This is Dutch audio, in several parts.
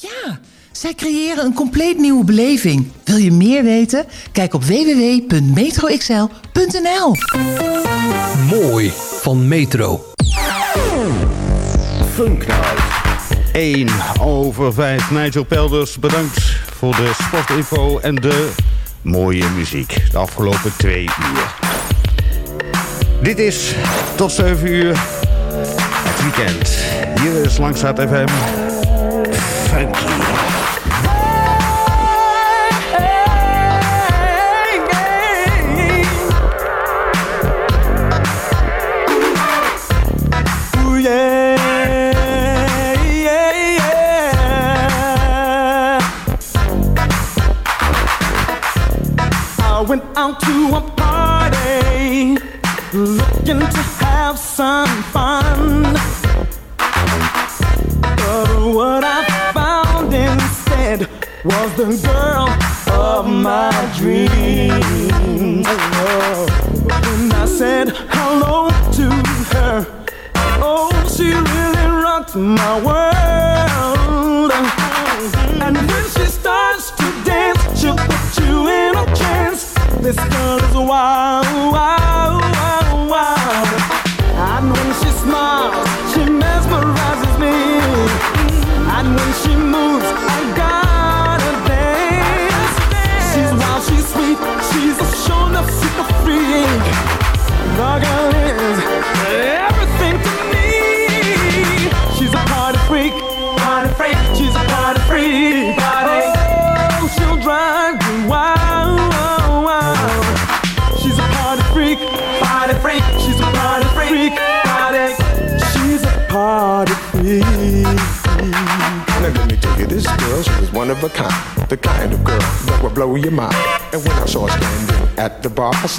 Ja, zij creëren een compleet nieuwe beleving. Wil je meer weten? Kijk op www.metroxl.nl Mooi van Metro. Funknight. 1 over 5. Nigel Pelders, bedankt voor de sportinfo en de mooie muziek. De afgelopen twee uur. Dit is tot 7 uur het weekend. Hier is Langstraat FM.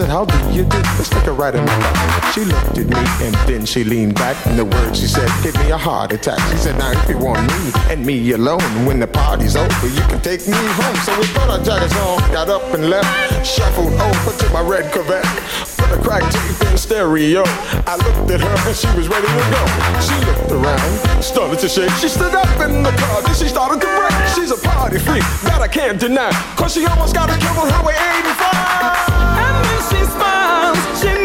Said, how do you do? Let's take her right in my lap. She looked at me and then she leaned back. And the words she said gave me a heart attack. She said, now if you want me and me alone, when the party's over, you can take me home. So we put our jackets on, got up and left. Shuffled over to my red Corvette. Put a crack tape in stereo. I looked at her and she was ready to go. She looked around, started to shake. She stood up in the car, then she started to break. She's a party freak that I can't deny. Cause she almost got a killed on Highway 85. She smiles, she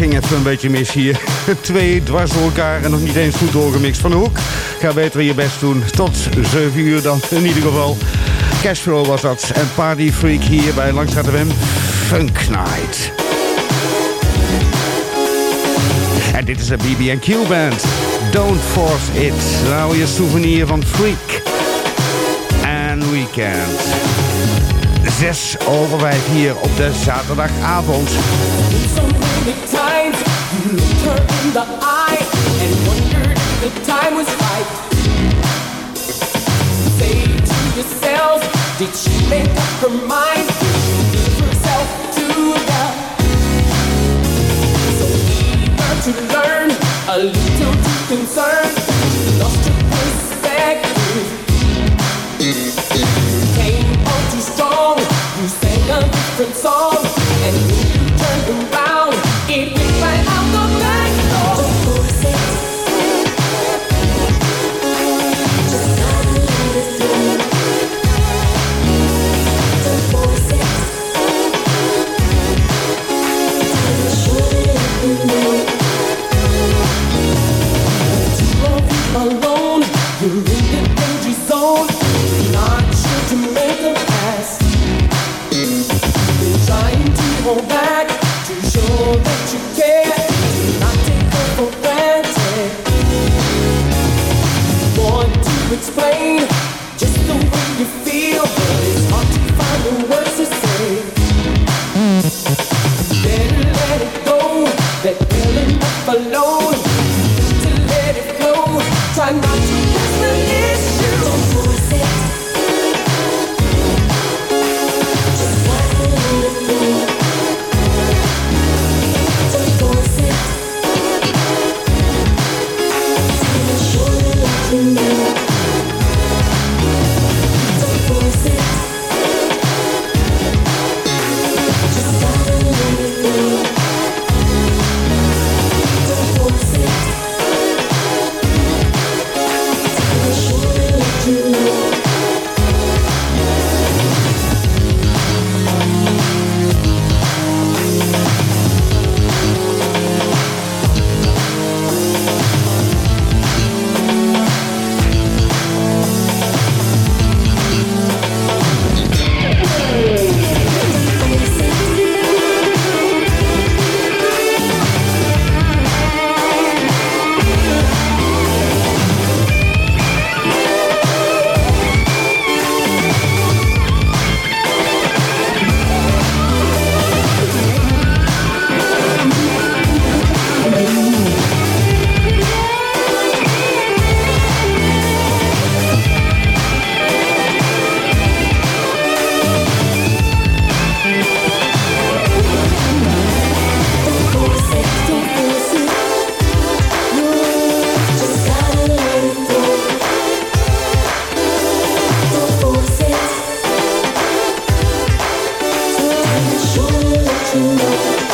ging even een beetje mis hier. Twee dwars door elkaar en nog niet eens goed doorgemixt van de hoek. Ga beter je best doen. Tot 7 uur dan in ieder geval. Cashflow was dat. En Party Freak hier bij Langstraat FM. Funk Night. En dit is de BB&Q Band. Don't Force It. Nou, je souvenir van Freak. En Weekend. Zes over vijf hier op de zaterdagavond. To did she make up her mind? Did to? So eager to learn, a little too concerned, song. You sang a different song, and you You. know.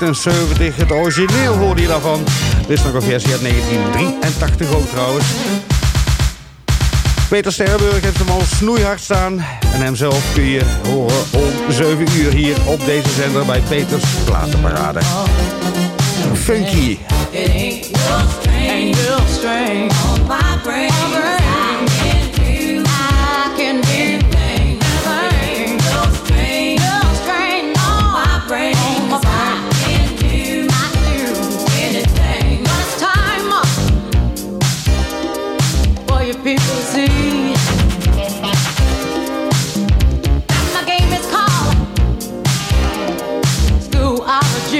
1978. Het origineel hoorde je daarvan. Er is nog een versie uit 1983 ook trouwens. Peter Sterrenburg heeft hem al snoeihard staan. En hemzelf kun je horen om 7 uur hier op deze zender bij Peters Platenparade. Funky. It ain't on my.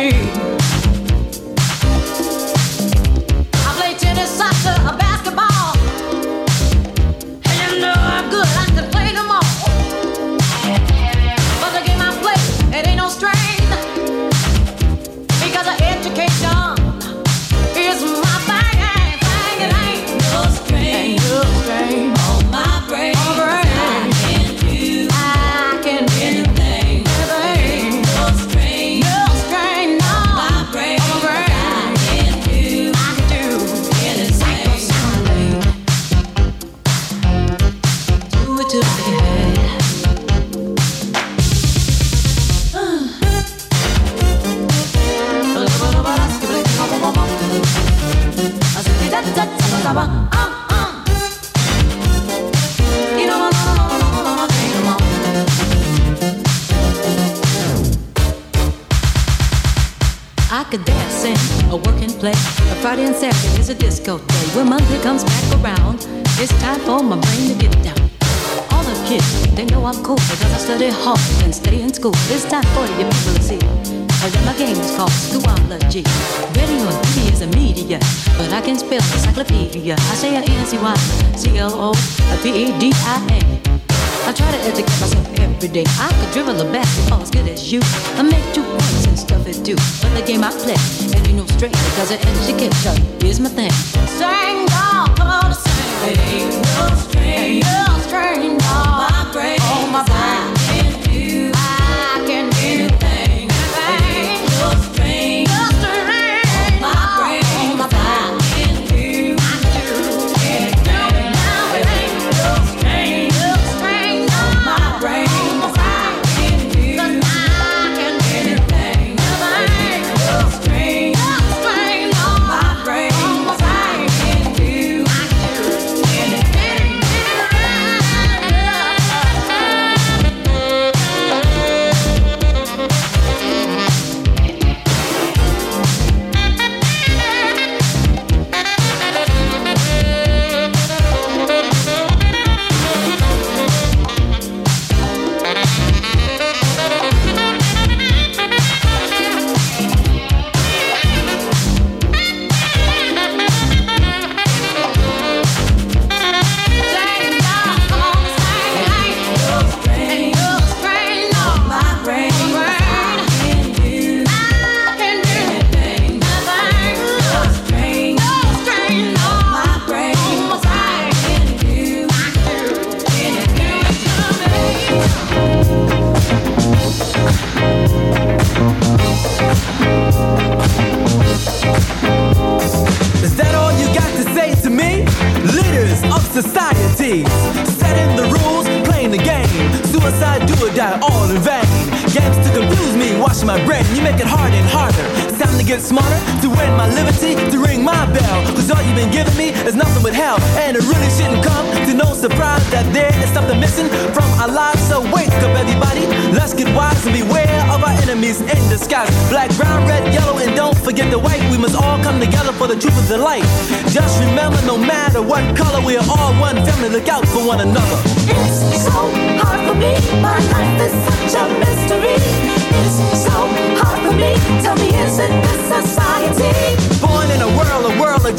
me. I say an try to educate myself every day. I could dribble a basketball as good as you. I make two points and stuff it too. But the game I play, and no know straight because of education is my thing. Sing dog, come sing. It ain't no stranger. My brain, my mind.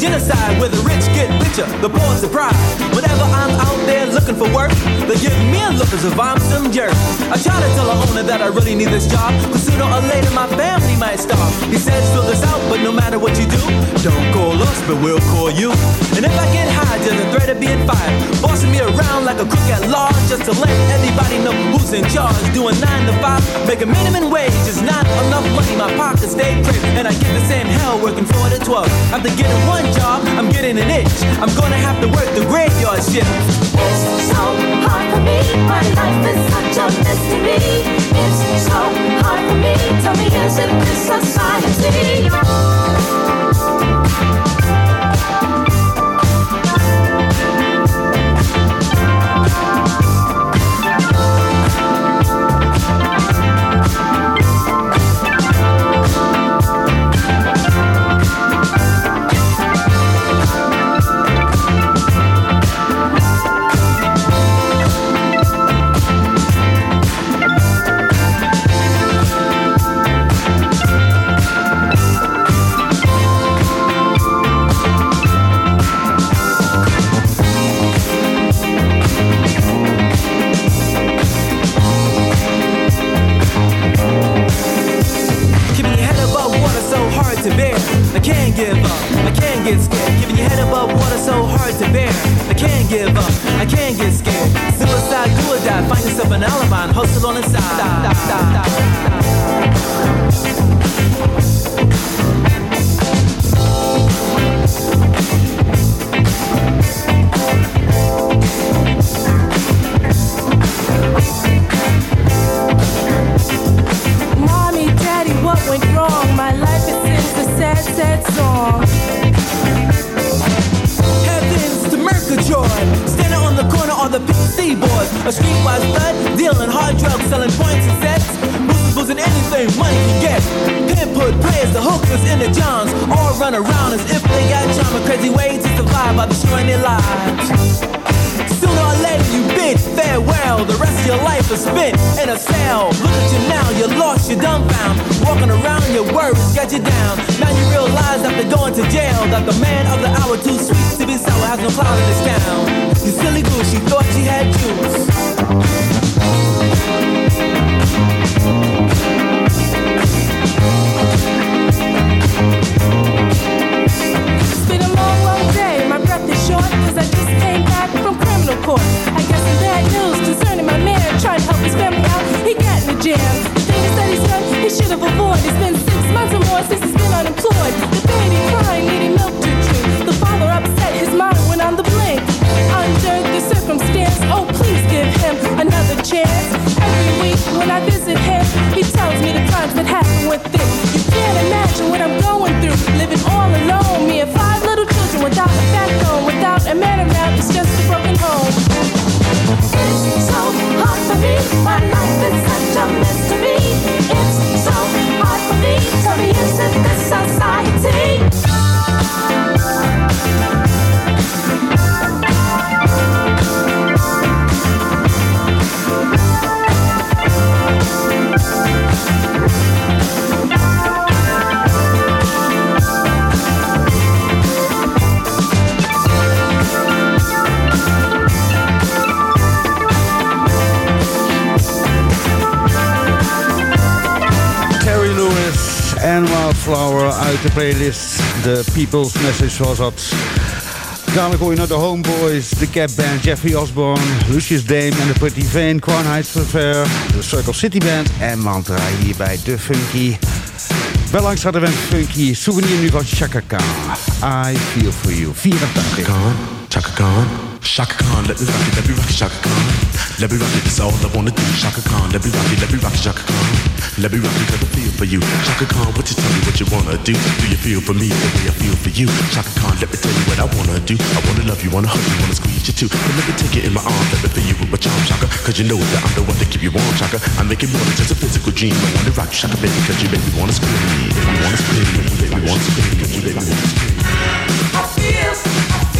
genocide where the rich get richer, the poor surprised. Whenever I'm out there looking for work, Give Me a look as if I'm some jerk. I try to tell the owner that I really need this job. Cause sooner or later my family might starve. He says fill this out, but no matter what you do, don't call us, but we'll call you. And if I get hired, there's a threat of being fired. Bossing me around like a crook at large just to let everybody know who's in charge. Doing nine to five, making minimum wage is not enough money. My pockets stay crisp, and I get the same hell working four to twelve. After getting one job, I'm getting an itch. I'm gonna have to work the graveyard shift. It's so hard for me. Tell me, is it this society? can't give up, I can't get scared. Giving your head above water so hard to bear. I can't give up, I can't get scared. Suicide, do or die, find yourself an alibi hustle on the side. that's all. Heavens to Mercajoy, standing on the corner on the PC board. A streetwise stud, dealing hard drugs, selling points and sets. Musicals and anything money can get. Pinput players, the hookers and the johns, all run around as if they got charm and crazy ways to survive by destroying their lives. Sooner or later you bid farewell. The rest of your life is spent in a cell. Look at you now, you're lost, you're dumbfound. Walking around, your worries got you down. Now you realize after going to jail that the man of the hour, too sweet to be sour, has no clout in this town. You silly goose, you thought you had juice. jam. Things that he said he should have avoided. It's been six months or more since he's been unemployed. The baby crying, needing milk to drink. The father upset, his mind went on the blink. Under the circumstance, oh please give him another chance. Every week when I visit him, he tells me the crimes that happened with it. You can't imagine what I'm going through, living all alone. Me and five little children without a backbone, without a man around. It's just a broken home. It's so hard for me, my life is used. It's so hard for me to be used to this society. Playlist. De People's Message was dat. Dadelijk hoor je naar de Homeboys, de Cap Band, Jeffrey Osborne, Lucius Dame en de Pretty Vane, Quan Heights de Circle City Band en Mantra hier bij De Funky. Wel langs we een funky souvenir nu van Chaka Khan. I Feel For You, 84. Chaka Khan, Chaka Khan, Chaka Khan, let me rock it, let me rock Chaka Khan. Let me rock it, that's all I wanna do. Chaka Khan, let me rock it, let me rock it, Chaka Khan. Let me rock it, cause I feel for you. Chaka Khan, what you tell me what you wanna do? Do you feel for me the way I feel for you? Chaka Khan, let me tell you what I wanna do. I wanna love you, wanna hug you, wanna squeeze you too. But let me take you in my arms, let me fill you with my charm, Chaka. Cause you know that I'm the one to keep you warm, Chaka. I make it more than just a physical dream. I wanna rock you, Chaka, baby, cause you make me wanna scream. Me wanna scream, you me wanna scream, you me wanna scream. I feel, I feel,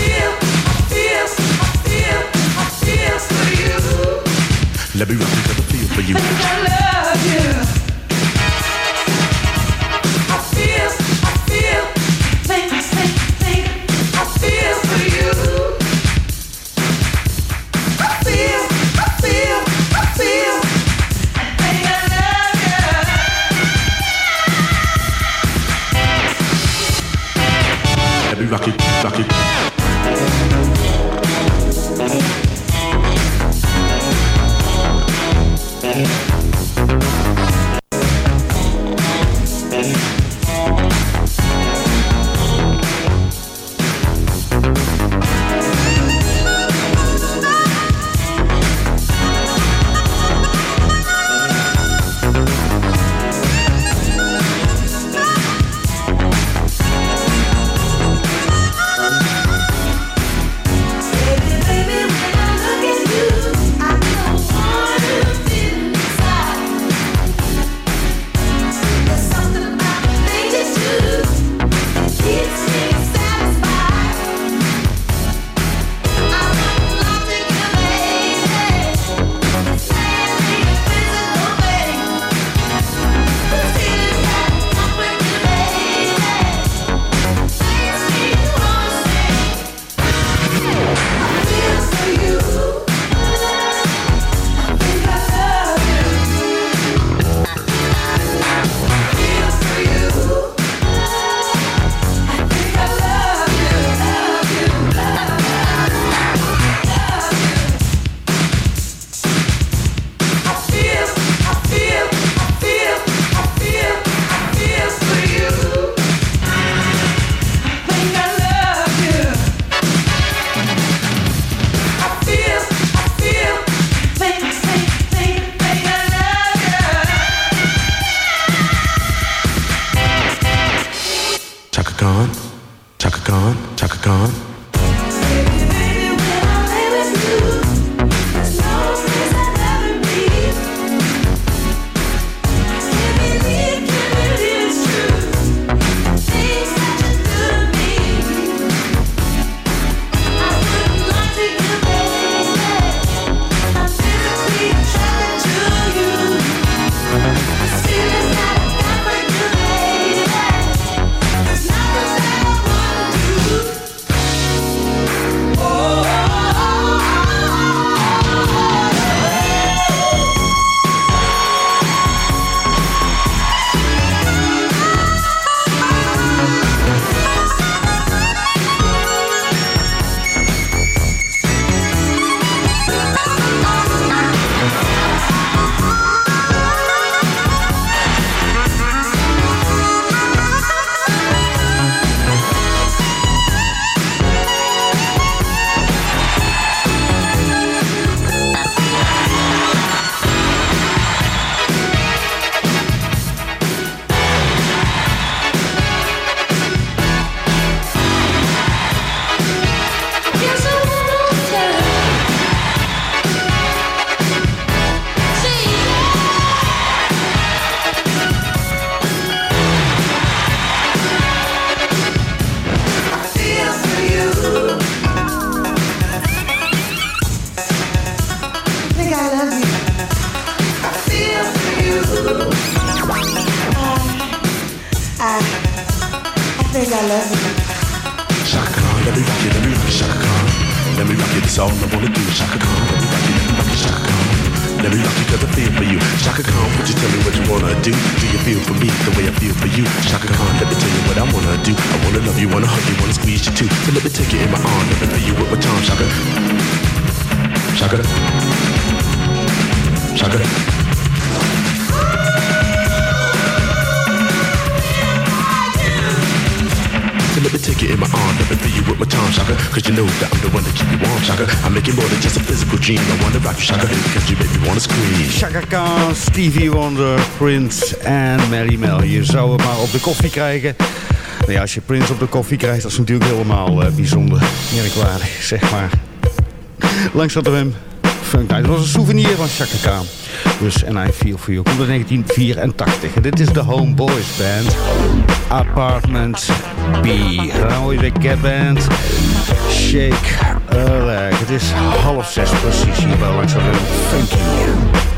Let me rock you cause I feel for you. I love you. I feel, I feel, think, think, think. I feel for you. I feel, I feel, I feel. I think I Let me rock you, rock you. Prince en Mary Mel. Je zou hem maar op de koffie krijgen. Nou ja, als je Prince op de koffie krijgt, dat is natuurlijk helemaal uh, bijzonder. Merkwaardig, zeg maar. Langs dat hem. Funk Night. Het was een souvenir van Chaka Khan. Dus en I Feel For You. Komt uit 1984. Dit is de Homeboys Band. Apartment B. Dan hoor de Band. Shake a leg. Het is half zes precies hier bij Langs dat hem. Funky.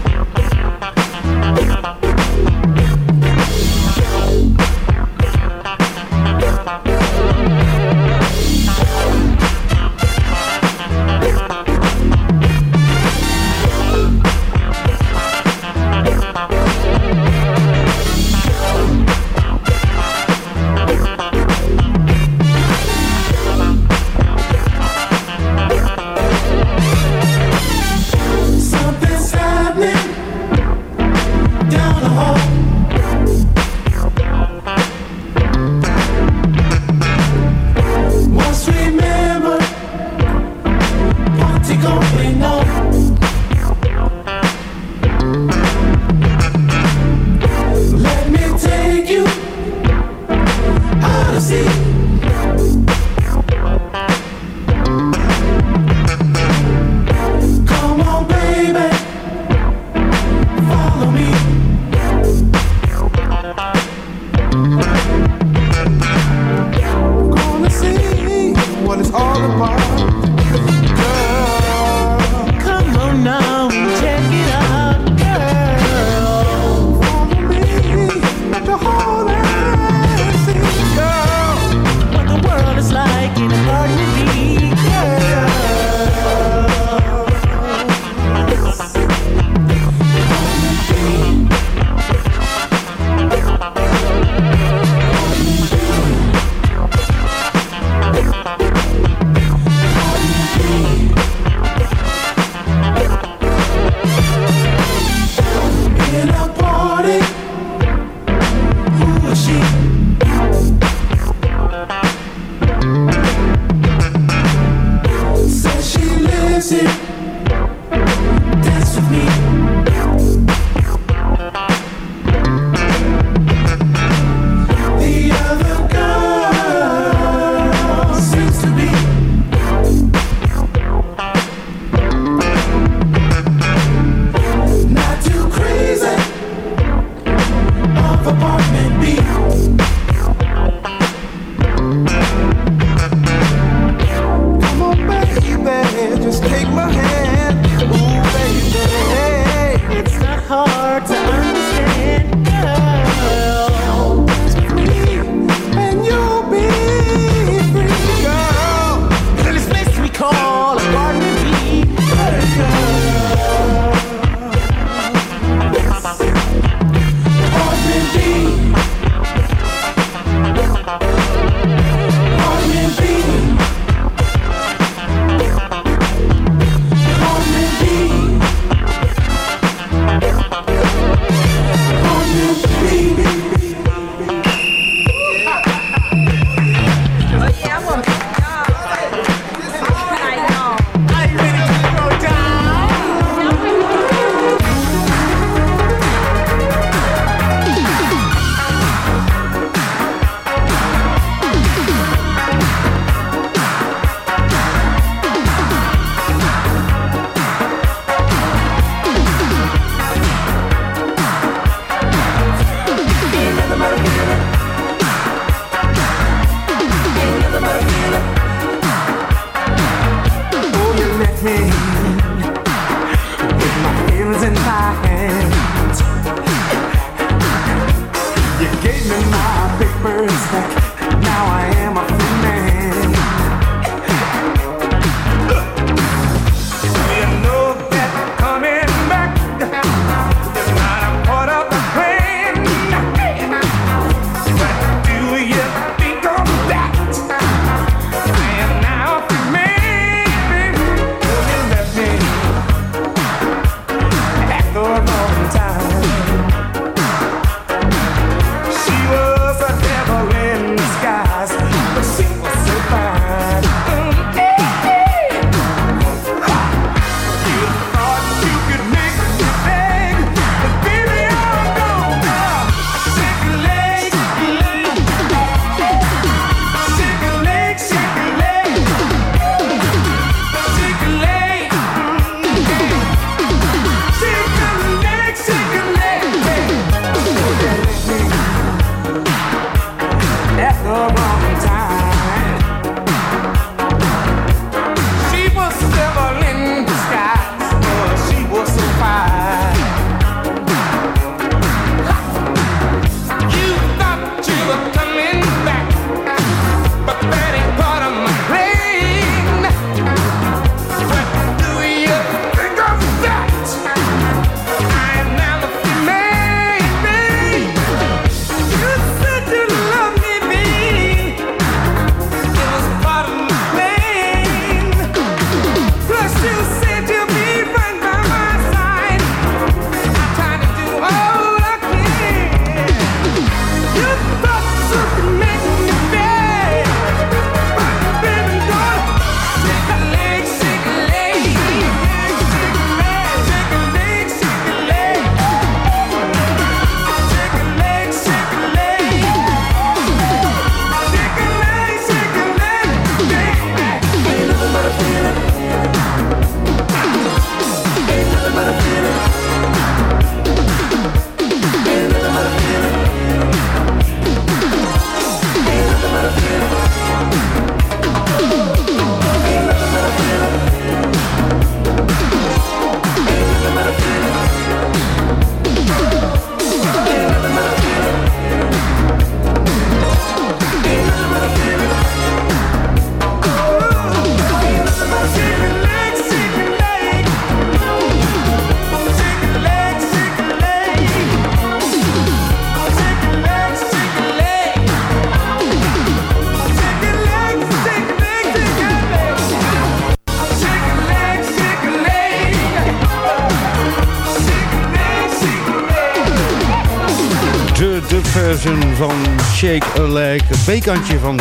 Het B-kantje van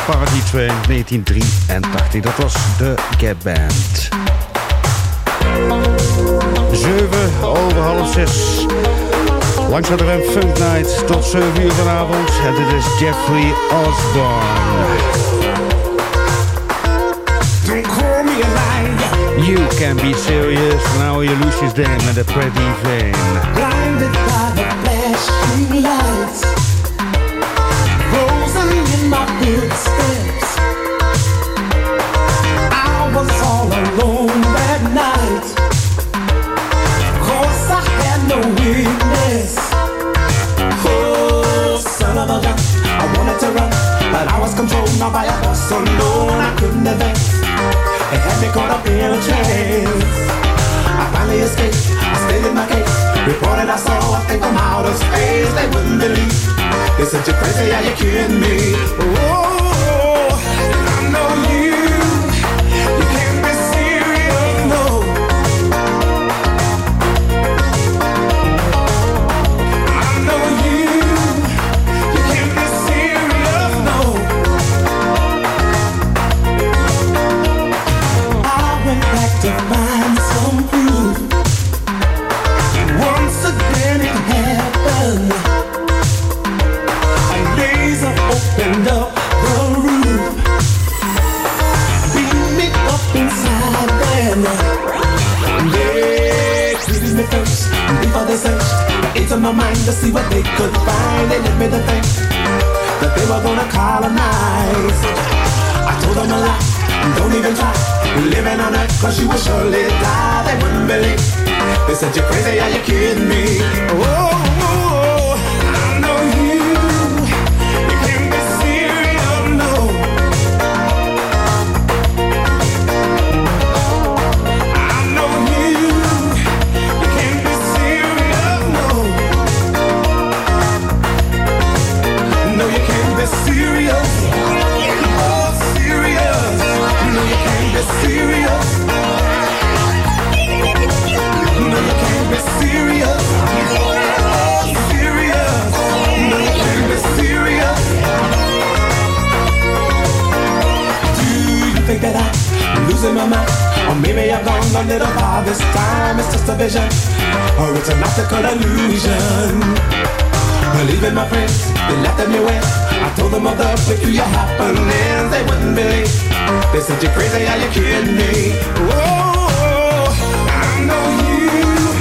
Train 1983. Dat was de Gap Band. 7 over half 6. Langs de rem Funk Night tot 7 uur vanavond. En dit is Jeffrey Osborne. Don't call me a liar. You can be serious. Now you lose his dame and a pretty vein. I Oh finally escaped. I stayed in my case. Reported I saw a thing from outer space. They wouldn't believe. They said you're crazy, are you kidding me? Oh, into my mind to see what they could find. They led me to think that they were gonna colonize. I told them a lie. Don't even try living on earth cause you will surely die. They wouldn't believe. They said you're crazy, are you kidding me? Oh, vision, or it's an optical illusion. Believing my friends, they left me with. I told them of the peculiar happenings they wouldn't believe. They said you're crazy, are you kidding me? Whoa, I know. You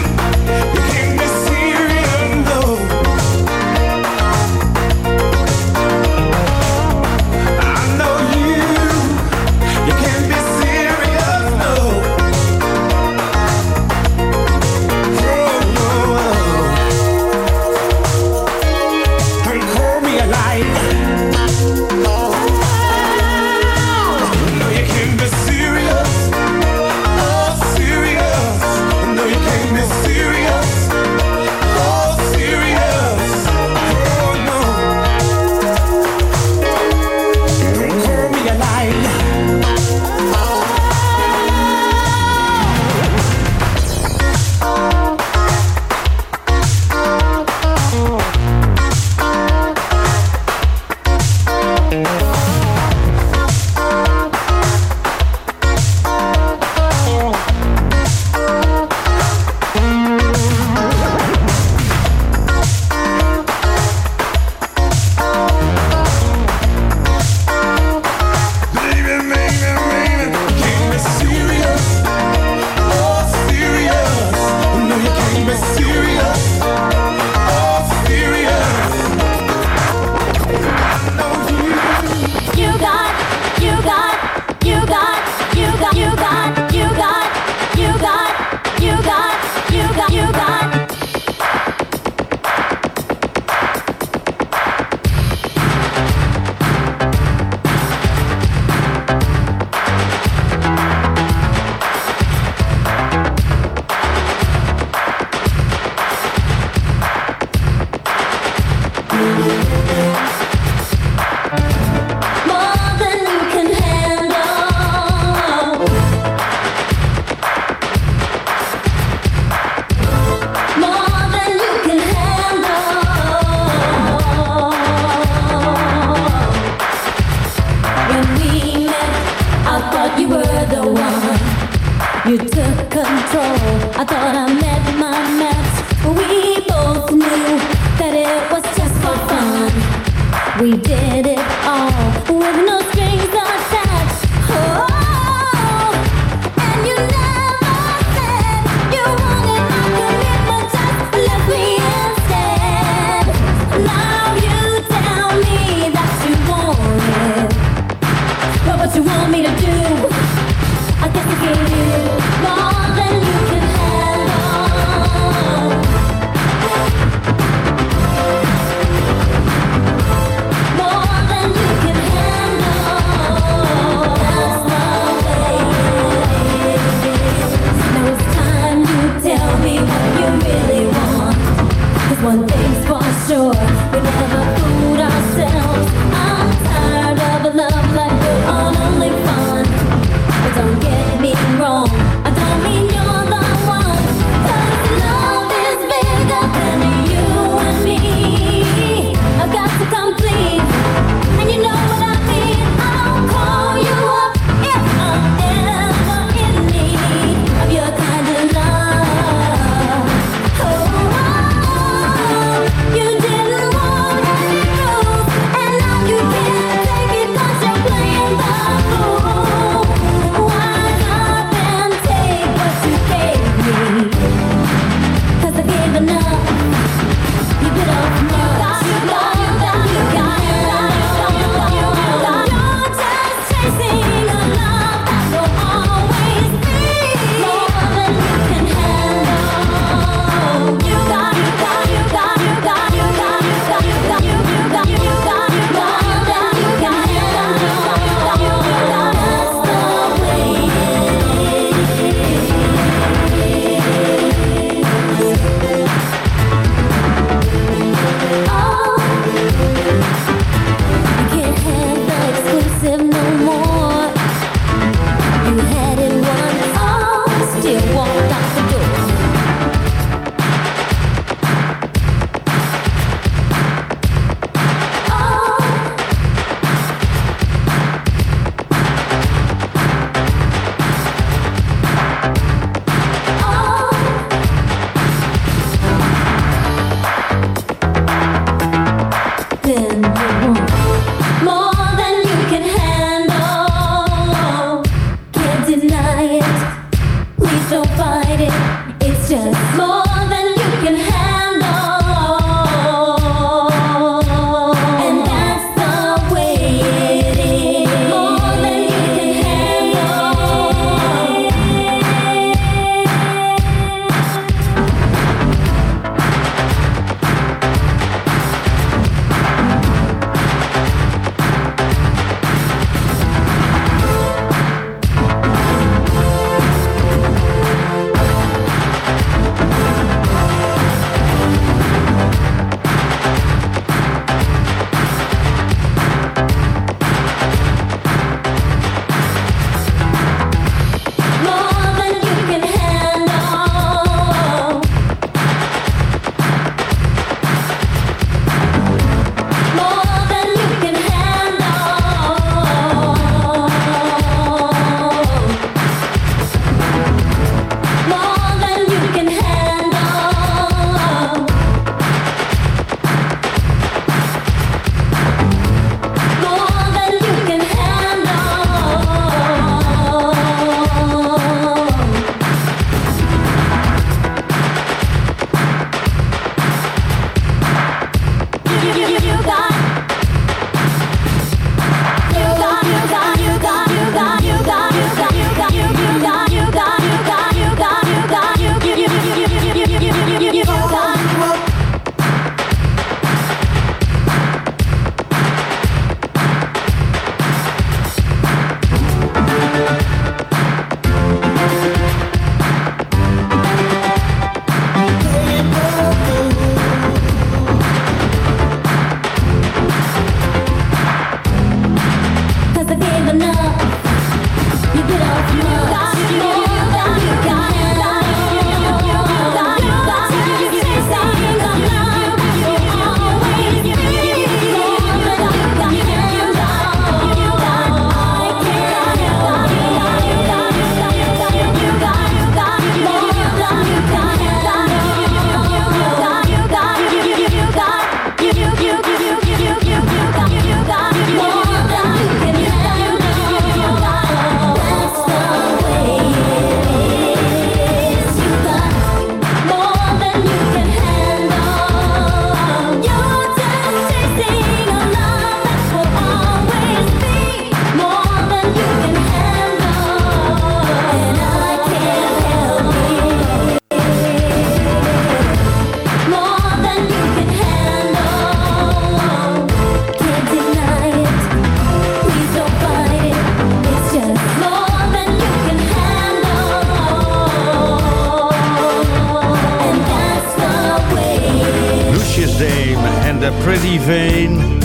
Vane.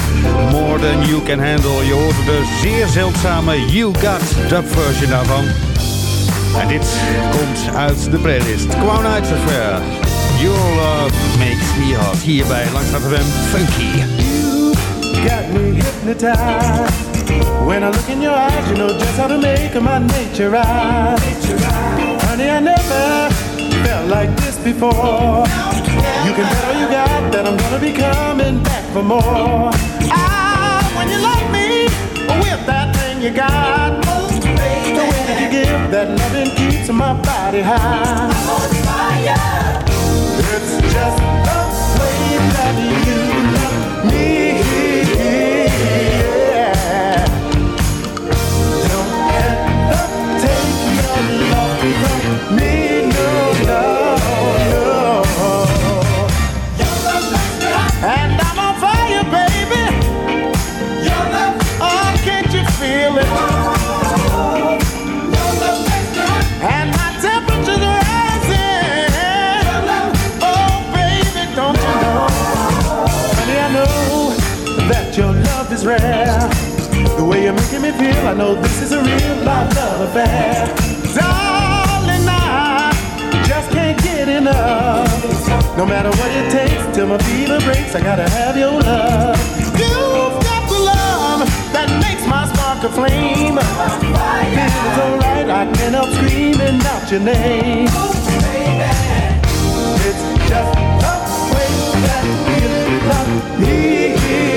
More Than You Can Handle. Je hoorde de zeer zeldzame You Got dub version daarvan. En dit komt uit de playlist. Crown Nights Affair. Your Love Makes Me Hot. Hierbij langs de FM Funky. got me hypnotized. When I look in your eyes, you know just how to make my nature rise. Honey, I never felt like this before. You can bet all you got that I'm gonna be coming back for more. Ah, when you love me with that thing you got, the way that you give that loving keeps my body high. It's just the way that you I know this is a real love, love affair. Darling, I just can't get enough. No matter what it takes till my fever breaks, I gotta have your love. You've got the love that makes my spark a flame. Feels alright, I can't help screaming out your name. It's just the way that you love me.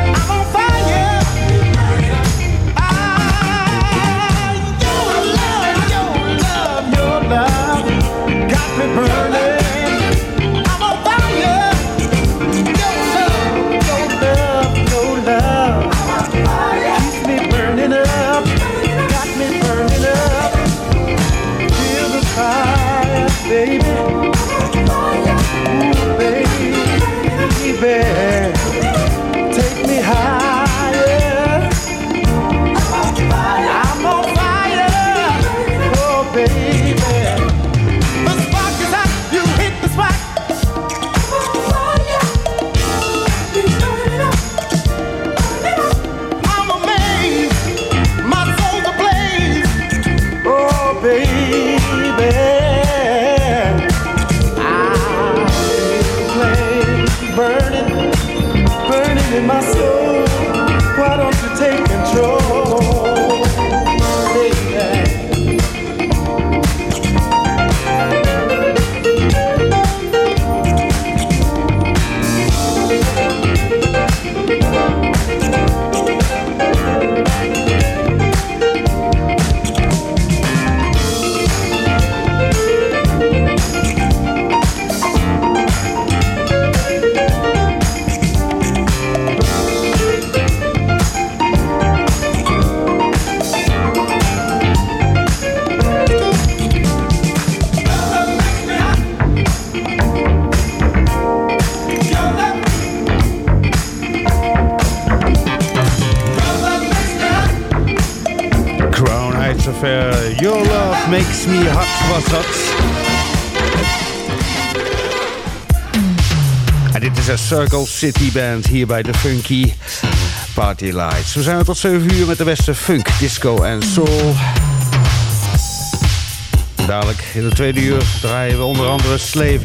burning. Circle City Band hier bij de Funky Party Lights. We zijn er tot 7 uur met de beste funk, disco en soul. Dadelijk in de tweede uur draaien we onder andere Slave,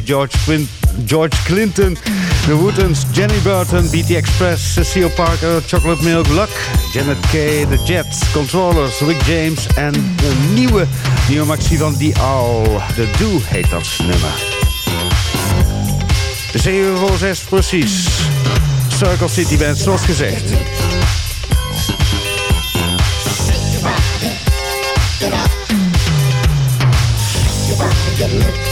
George, Clinton, The Wootens, Jenny Burton, BT Express, Cecile Parker, Chocolate Milk, Luck, Janet Kay, The Jets, Controllers, Rick James en een nieuwe nieuwe maxi van The Owl. The Do heet dat nummer. 7 voor 6 precies. Circle City Band, zoals gezegd. When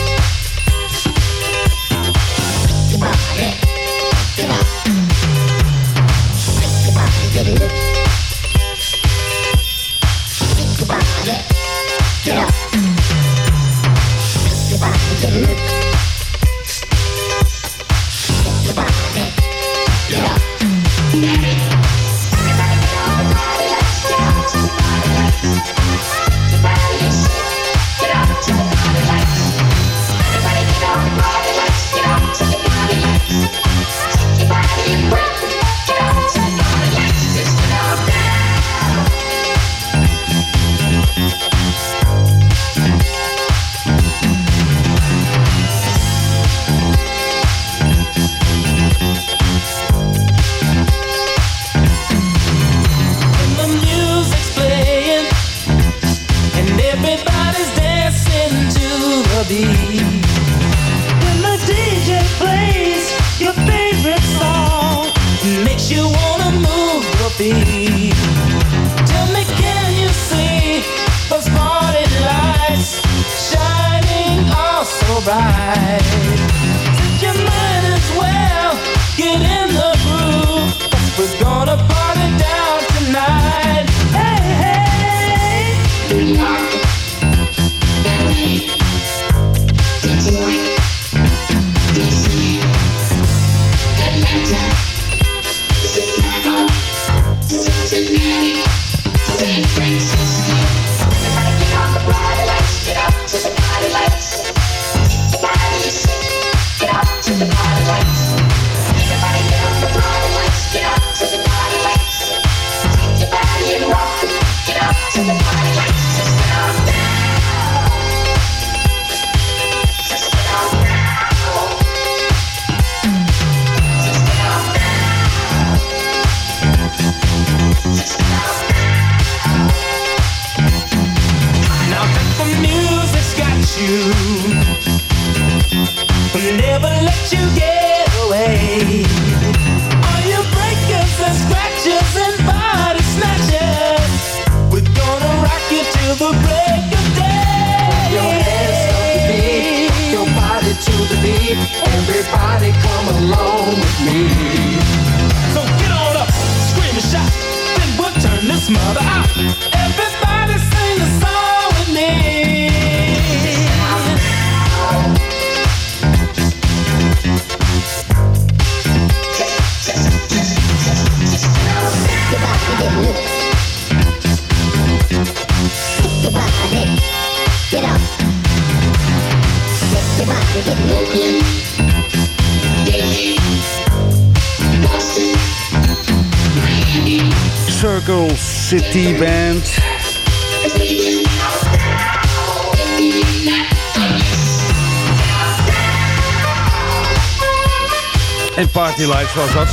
was dat.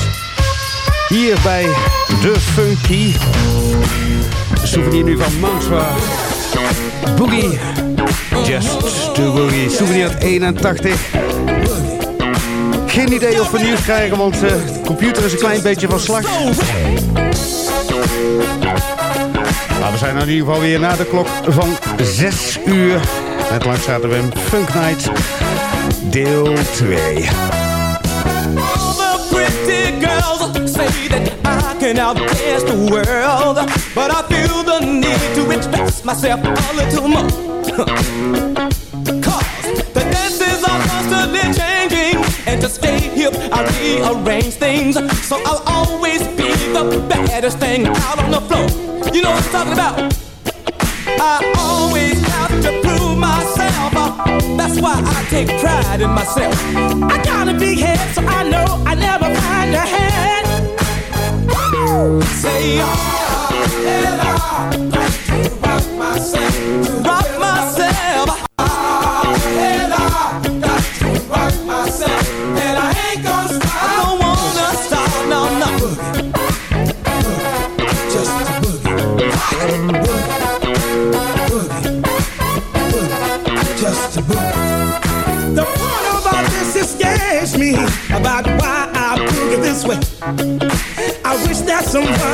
Hier bij de Funky. Souvenir nu van Mantra. Boogie. Just to Boogie. Souvenir uit 81. Geen idee of we nieuws krijgen, want eh, de computer is een klein beetje van slag. Maar we zijn in ieder geval weer na de klok van 6 uur. Net langs zaten we in Funk Night, deel 2. Girls say that I can outdance the world, but I feel the need to express myself a little more. Cause the dances are constantly changing, and to stay hip, I rearrange things, so I'll always be the baddest thing out on the floor. You know what I'm talking about? I always have to prove myself. That's why I take pride in myself. I got a big head, so I know I never find a head. Say, ah, oh, and I got to rock myself.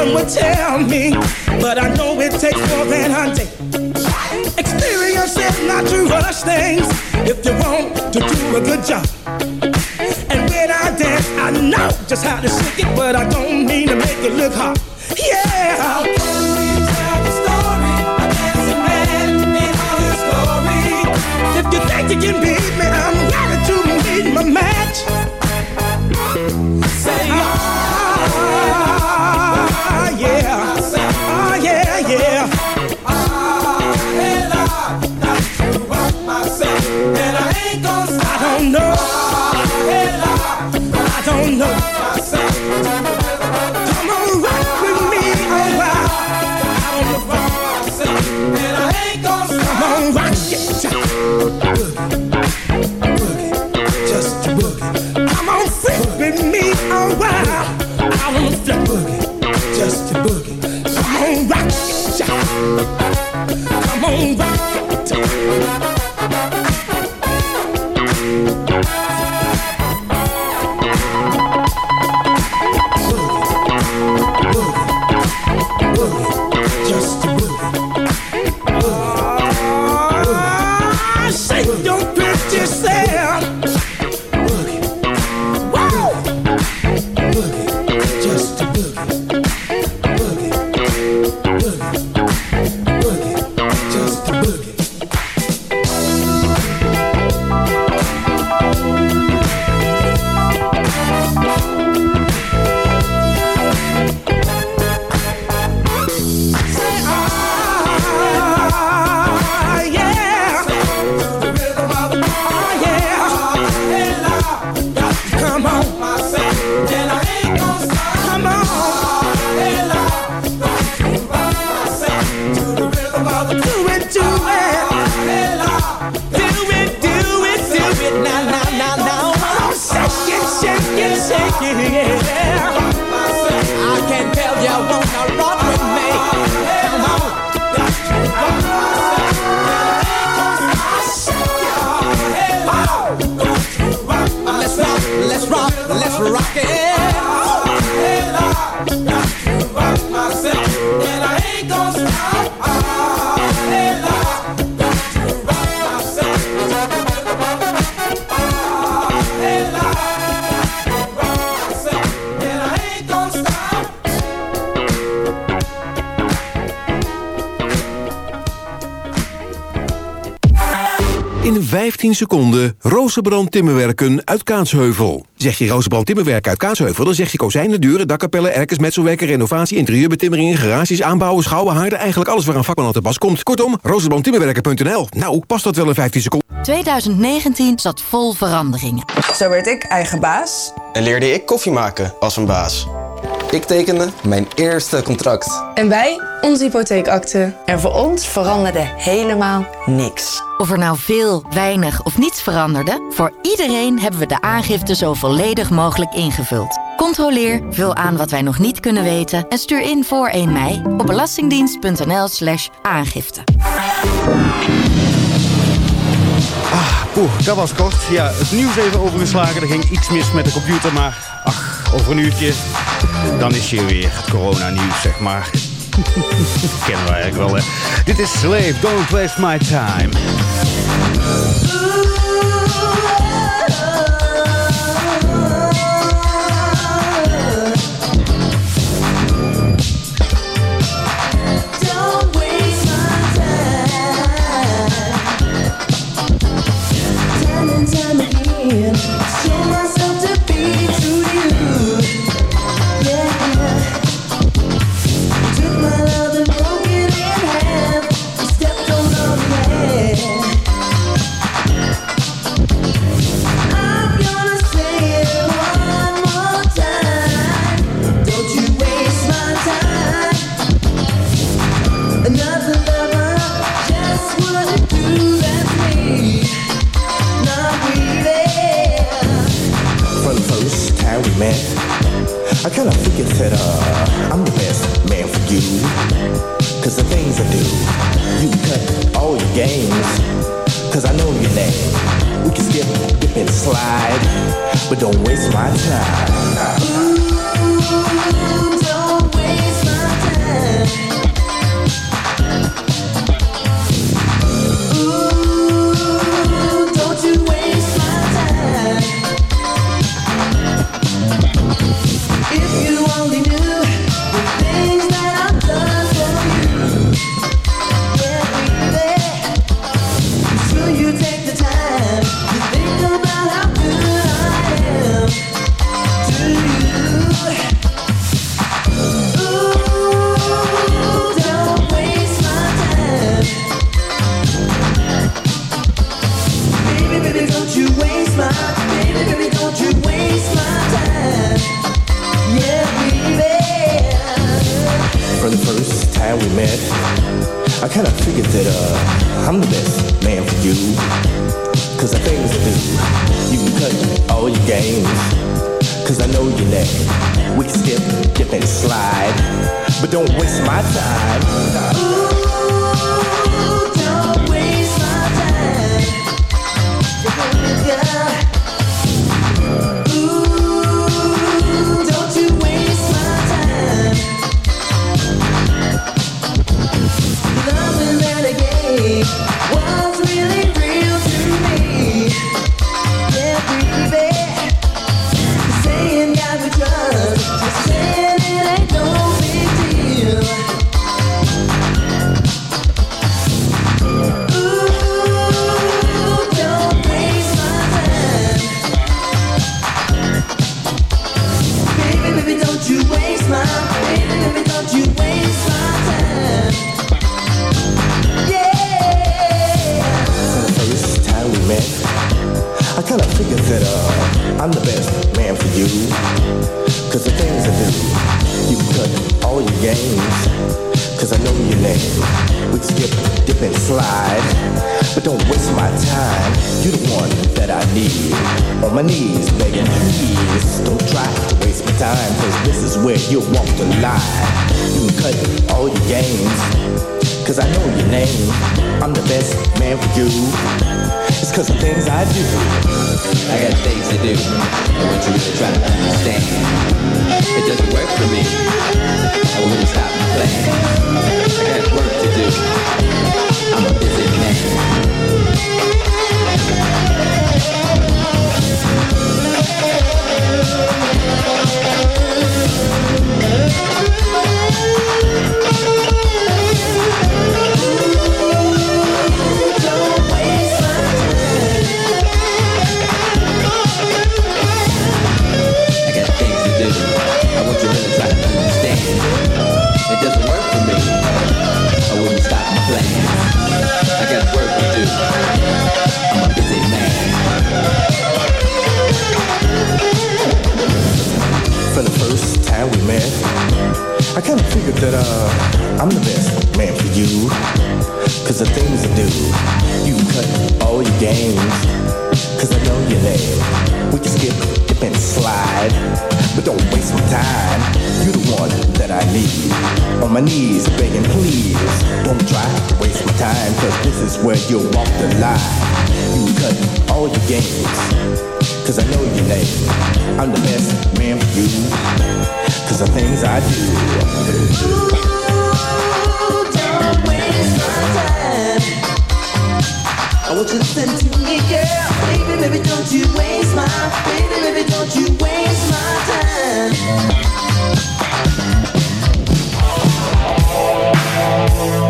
Someone would tell me, but I know it takes more than a day. Experience is not to rush things if you want to do a good job. And when I dance, I know just how to shake it, but I don't mean to make it look hard. Yeah. If you think you can beat me, I'm ready to meet my match. Seconden Rozenbrand Timmerwerken uit Kaatsheuvel. Zeg je Rozenbrand Timmerwerken uit Kaatsheuvel... dan zeg je kozijnen, deuren, dakkapellen, erkers, metselwerken... renovatie, interieurbetimmeringen, garages, aanbouwen, schouwen, haarden... eigenlijk alles waar een vakman aan te pas komt. Kortom, rozenbrandtimmerwerken.nl. Nou, past dat wel in 15 seconden? 2019 zat vol veranderingen. Zo werd ik eigen baas. En leerde ik koffie maken als een baas. Ik tekende mijn eerste contract. En wij onze hypotheekakte. En voor ons veranderde helemaal niks. Of er nou veel, weinig of niets veranderde, voor iedereen hebben we de aangifte zo volledig mogelijk ingevuld. Controleer, vul aan wat wij nog niet kunnen weten en stuur in voor 1 mei op belastingdienst.nl/slash aangifte. Oeh, dat was kort. Ja, het nieuws even overgeslagen. Er ging iets mis met de computer, maar ach, over een uurtje, dan is hier weer het coronanieuws, zeg maar. Kennen we eigenlijk wel, hè. Uh, Dit is Slave, Don't Waste My Time. Things I do, you can cut all your games. Cause I know your name. We can skip, dip and slide, but don't waste my time. All your games. Cause I know your name. I'm the best man for you. It's cause of things I do. I got things to do. I want you to try to understand. It doesn't work for me. I wouldn't stop my plan. I got work to do. I'm a busy man. I kinda figured that uh, I'm the best man for you. Cause the things I do, you cut all your games. Cause I know your name. We can skip, dip and slide. But don't waste my time. You're the one that I need. On my knees, begging, please. Don't try to waste my time. Cause this is where you'll walk the line. You cut all your games. Cause I know your name. I'm the best man for you. Cause the things I do. Don't waste my time. I want you to listen to me, girl. Baby, baby, don't you waste my, baby, baby, don't you waste my time. As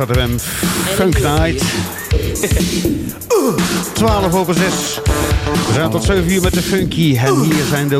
ZFM Funk Night. 12 over 6. We zijn tot 7 uur met de Funky. En hier zijn de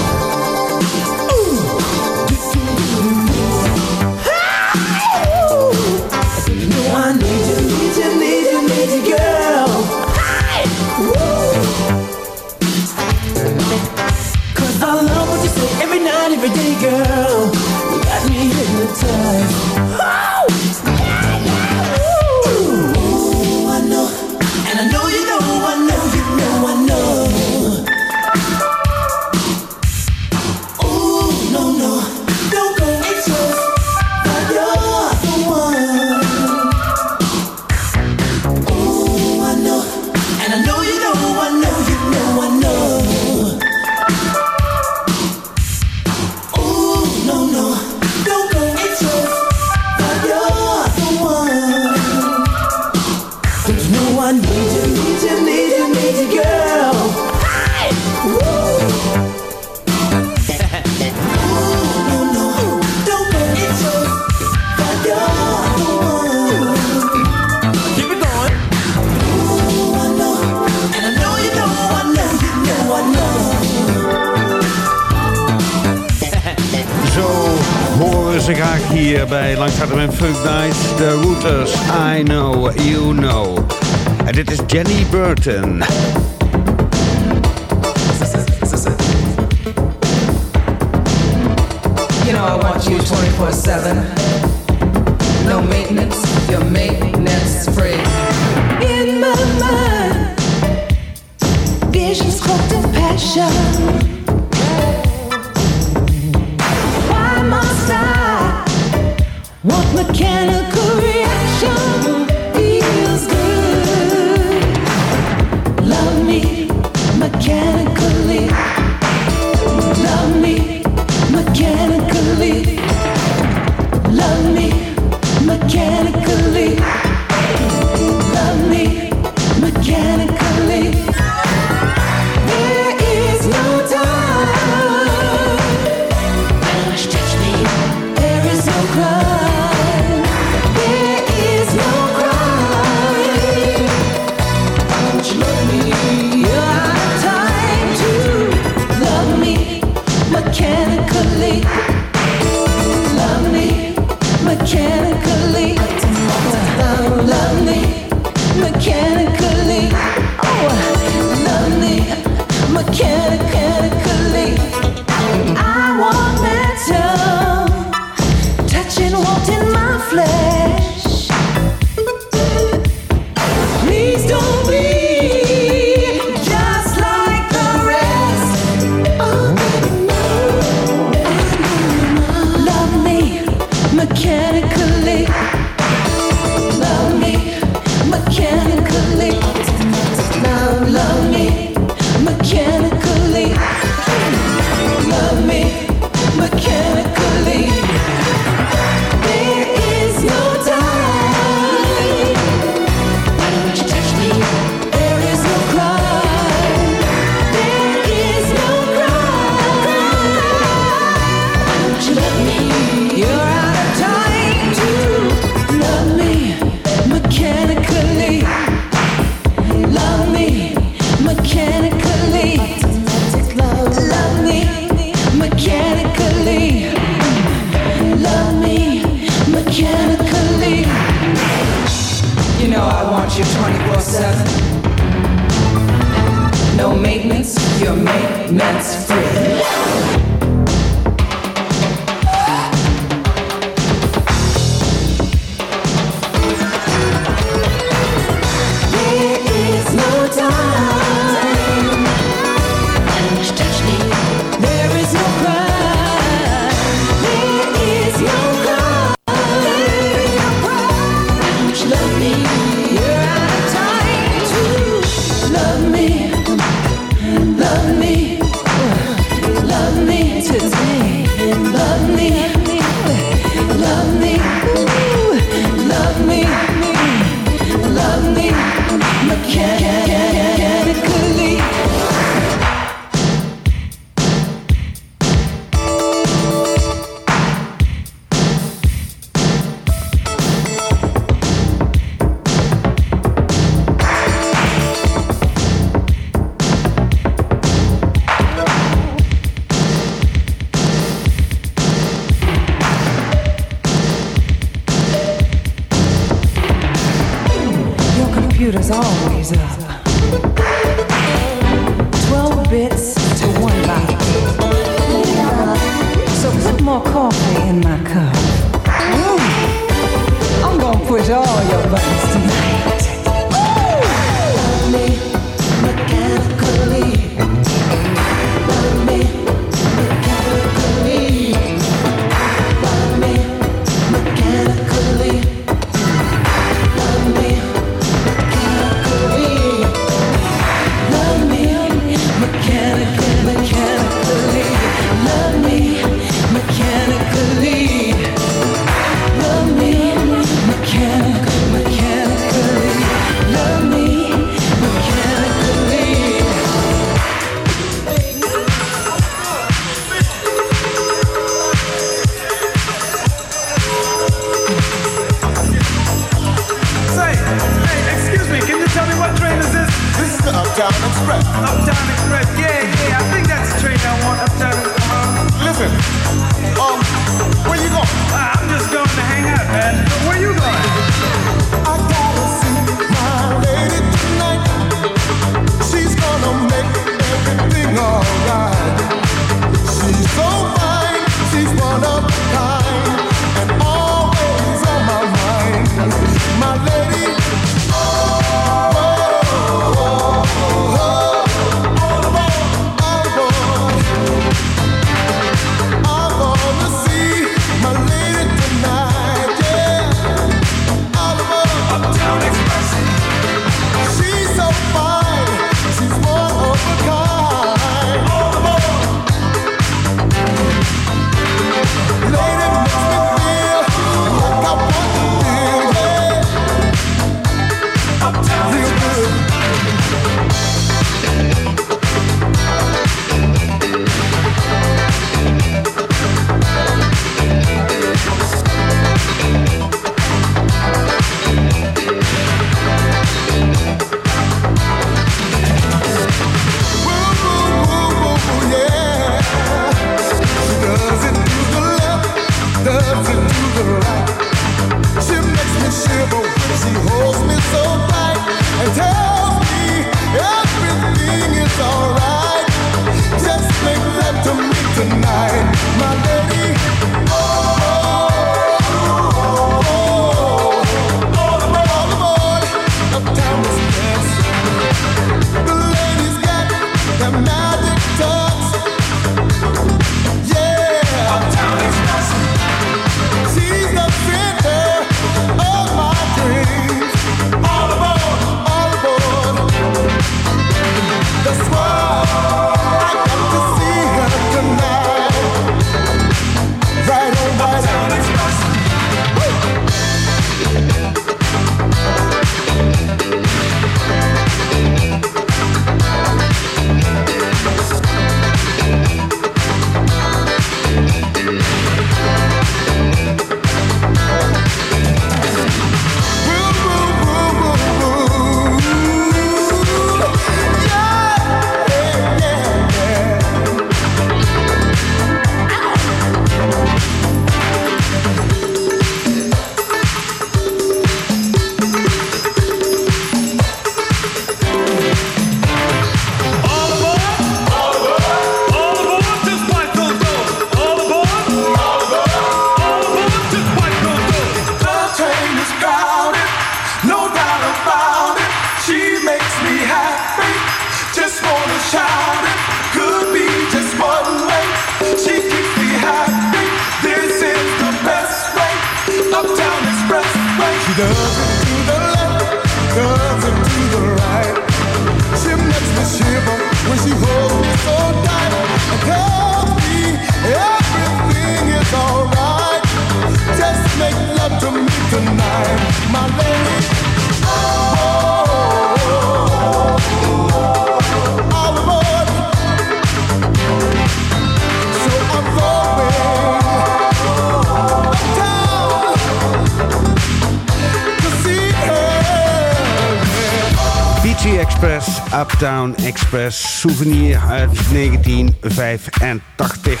Town Express Souvenir uit 1985.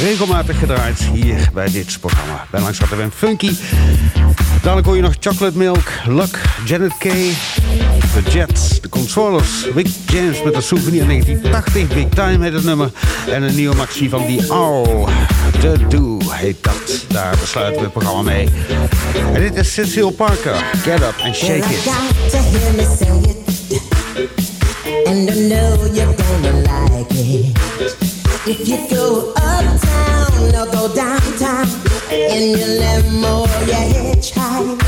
Regelmatig gedraaid hier bij dit programma. Bij langs hadden we Funky. Dan kon je nog Chocolate Milk, Luck, Janet K, The Jets, The Consolers, Rick James met een souvenir 1980, Big Time heet het nummer. En een nieuwe maxi van die Owl, The Do heet dat. Daar besluiten we het programma mee. En dit is Cecil Parker, Get Up and Shake It. and I know you're gonna like it. If you go uptown or go downtown in your limo, you hitchhike.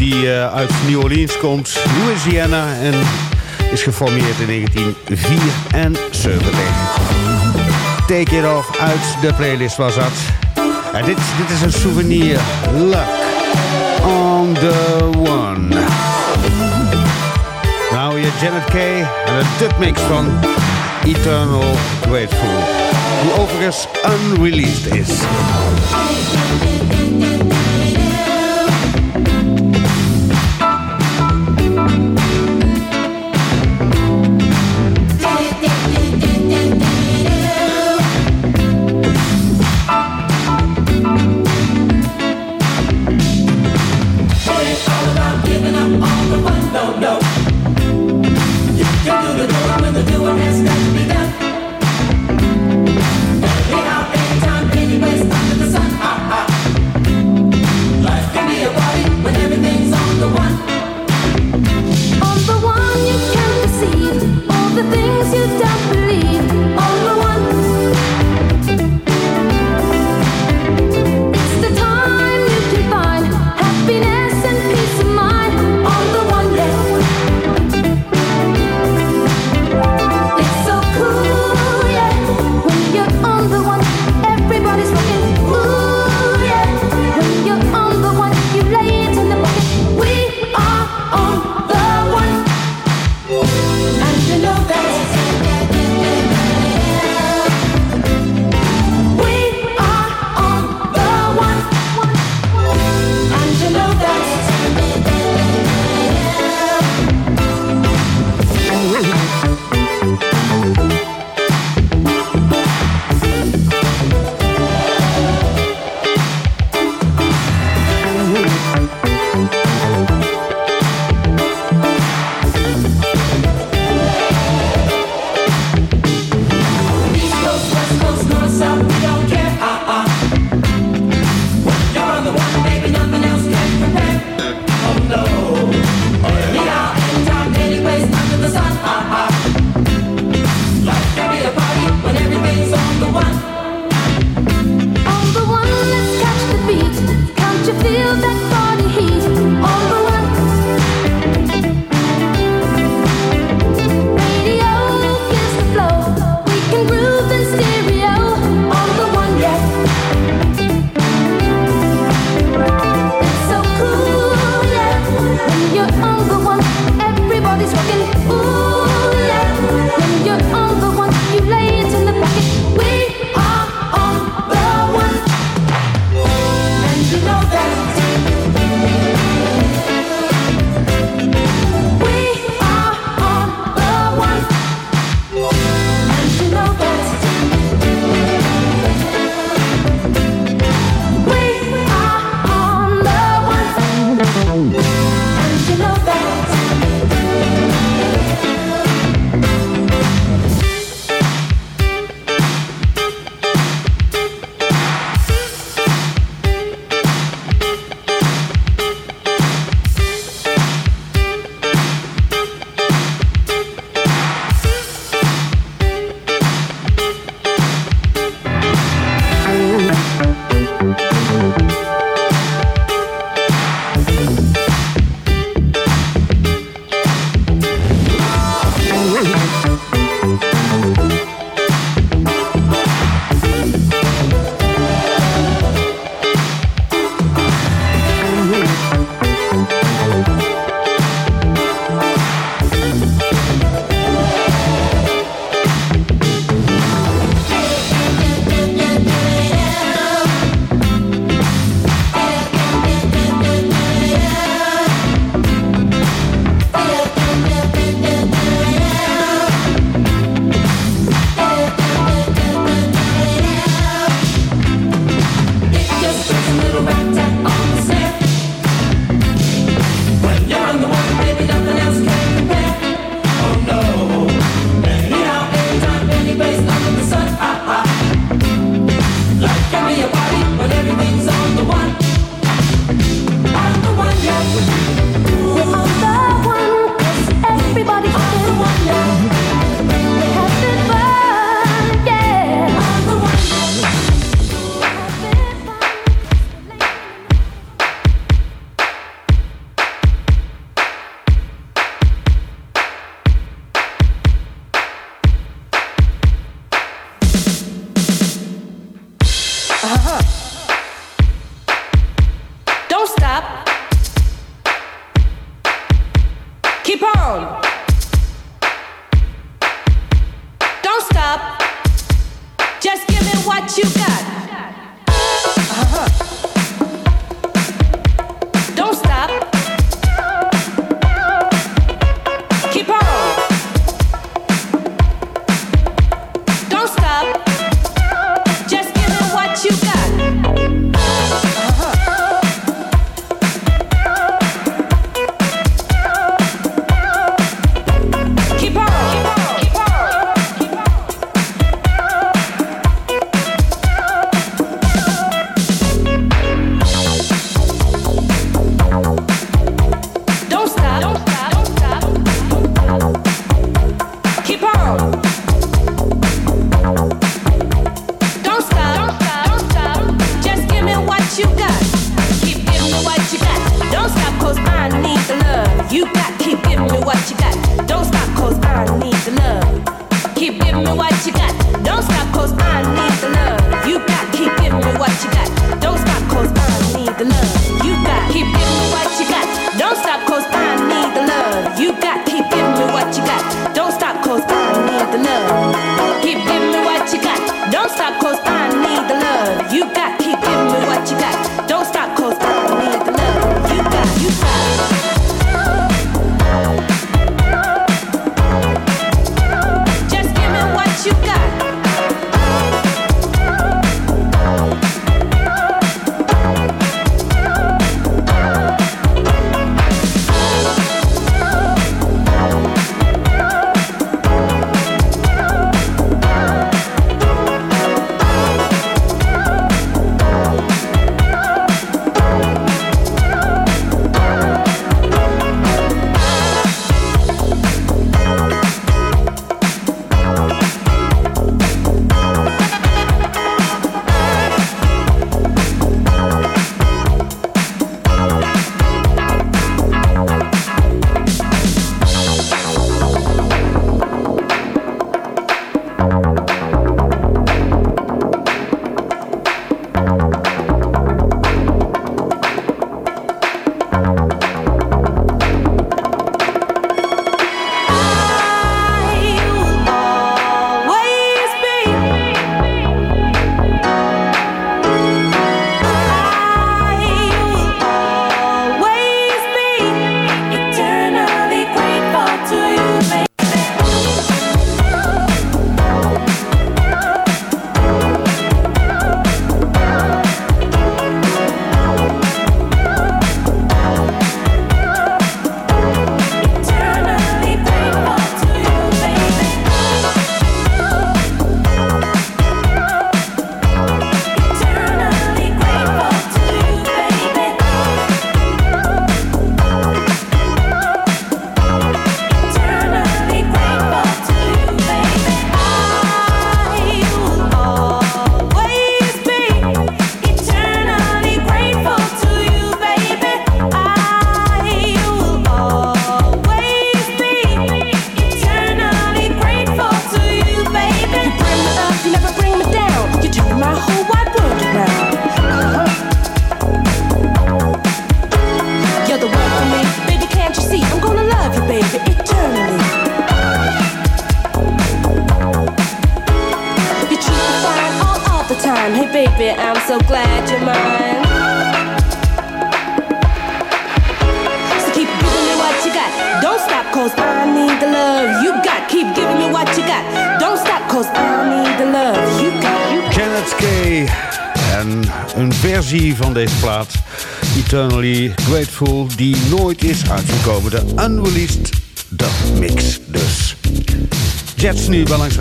die eh, uit New Orleans komt, Louisiana, en is geformeerd in 1974. Take It Off uit de playlist was dat. En dit, dit is een souvenir. Luck on the one. Nou je Janet Kay en een dubmix van Eternal Grateful. Die overigens unreleased is.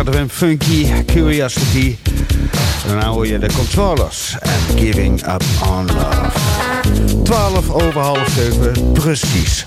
ZFM Funky Curiosity. En dan hoor je de controllers en Giving Up On Love. 12 over half 7, precies.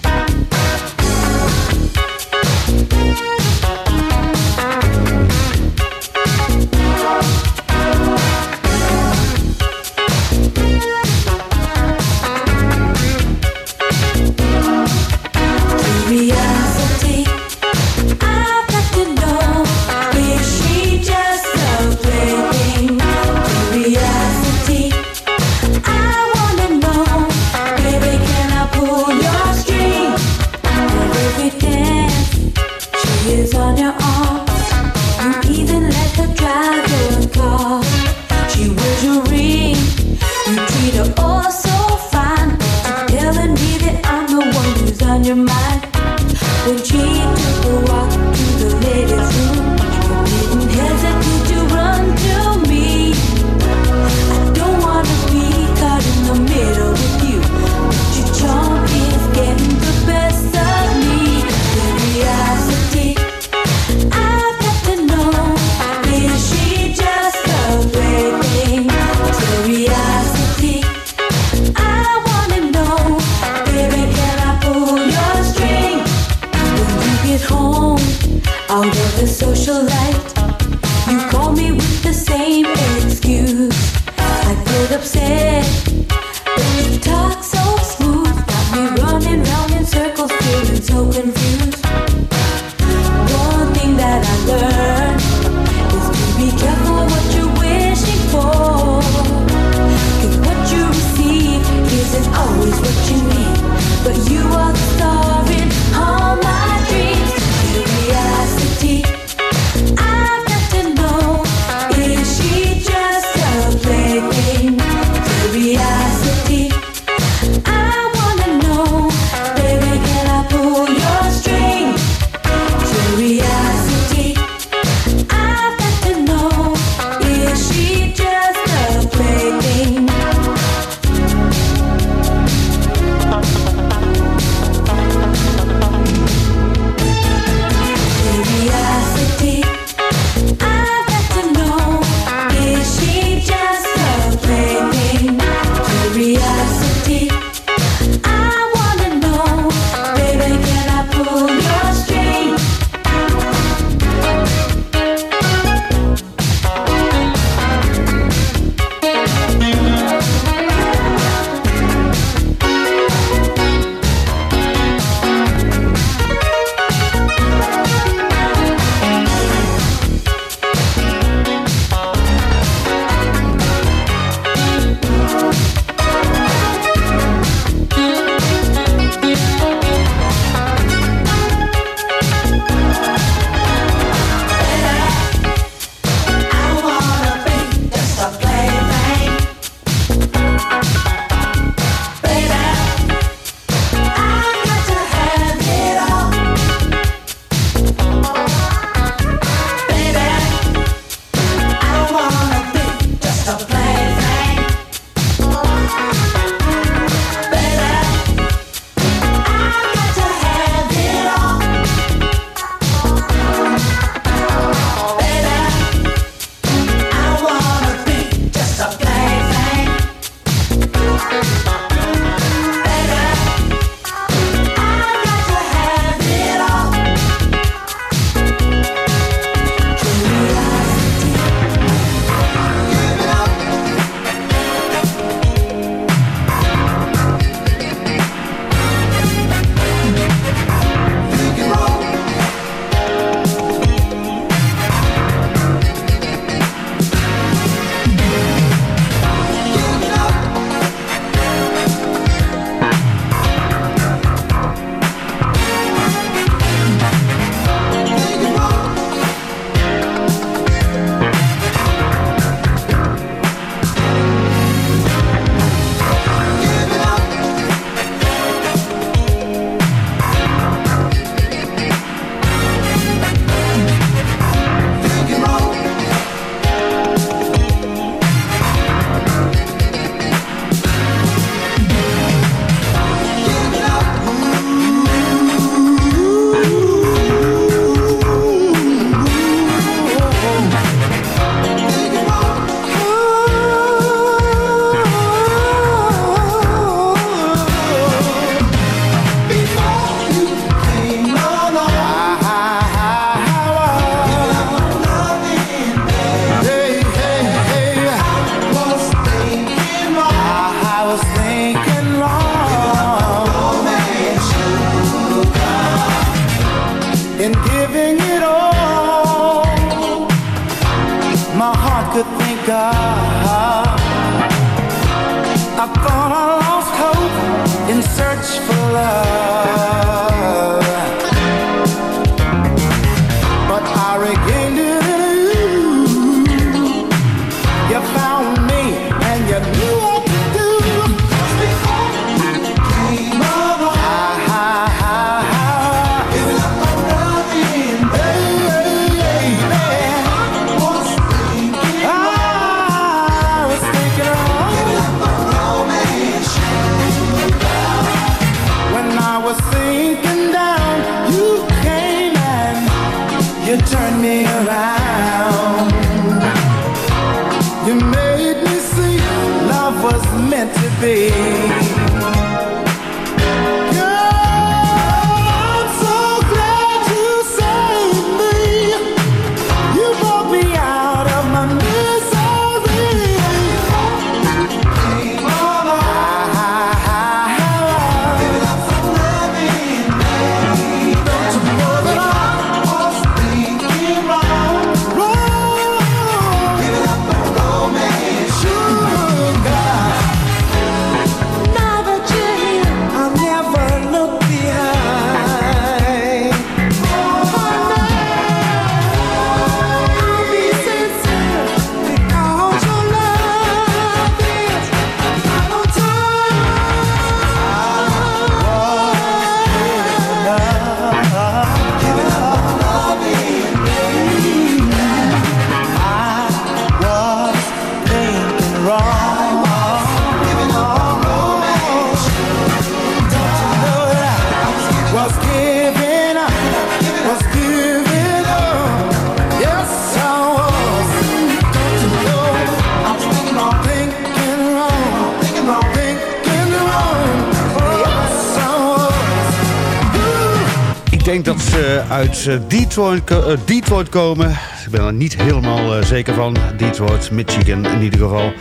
Uit eh, Detroit, eh, Detroit komen. Ik ben er niet helemaal eh, zeker van. Detroit, Michigan in ieder geval.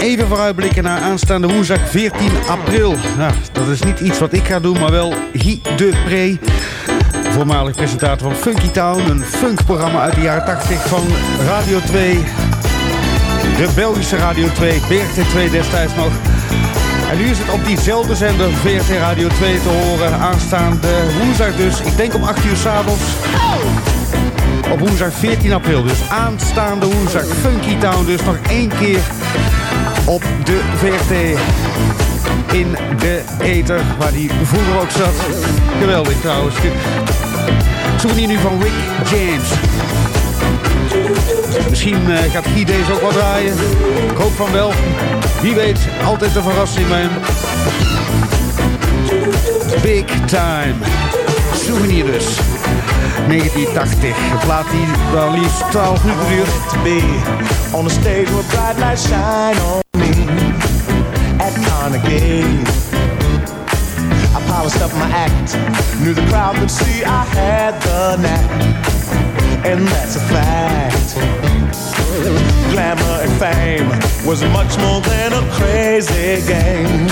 Even vooruitblikken naar aanstaande woensdag 14 april. Nou, dat is niet iets wat ik ga doen, maar wel Guy de Pre. Voormalig presentator van Funky Town. Een funkprogramma uit de jaren 80 van Radio 2. De Belgische Radio 2, BRT2 destijds nog. En nu is het op diezelfde zender VRT Radio 2 te horen. Aanstaande woensdag dus. Ik denk om 8 uur s'avonds. Op woensdag 14 april. Dus aanstaande woensdag Funky Town. Dus nog één keer op de VRT. In de ether waar die vroeger ook zat. Geweldig trouwens. Souvenir nu van Rick James. Misschien eh, gaat Guy deze ook wel draaien. Ik hoop van wel. Wie weet, altijd een verrassing hem. Big Time. Souvenir dus. 1980. Een plaat die wel liefst 12 minuten duurt. on a stage where bright lights shine on me at Carnegie. I polished up my act, knew the crowd could see I had the knack, and that's a fact. Glamour and fame was much more than a crazy game.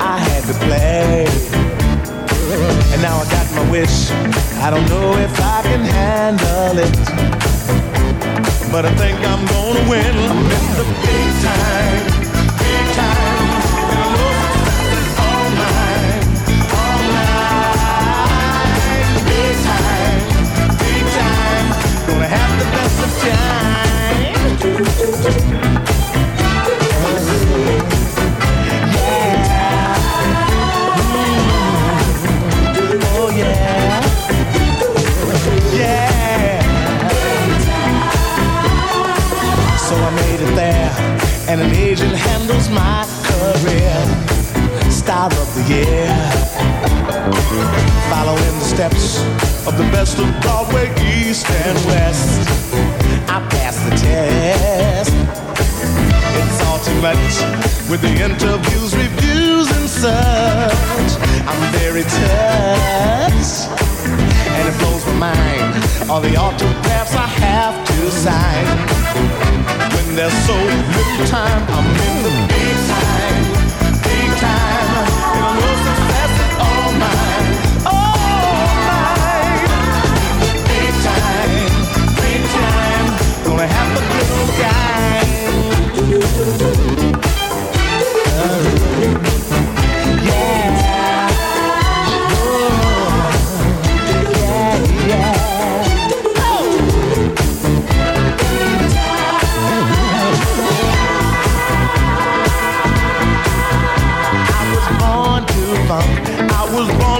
I had to play. And now I got my wish. I don't know if I can handle it. But I think I'm gonna win. I'm in the big time, big time. Success is all mine, all mine. Big time, big time. Gonna have the best of time. Career. Star of the year, following the steps of the best of Broadway, East and West. I passed the test. It's all too much with the interviews, reviews, and such. I'm very touched, and it blows my mind. All the autographs I have to sign when there's so little time. I'm in the was born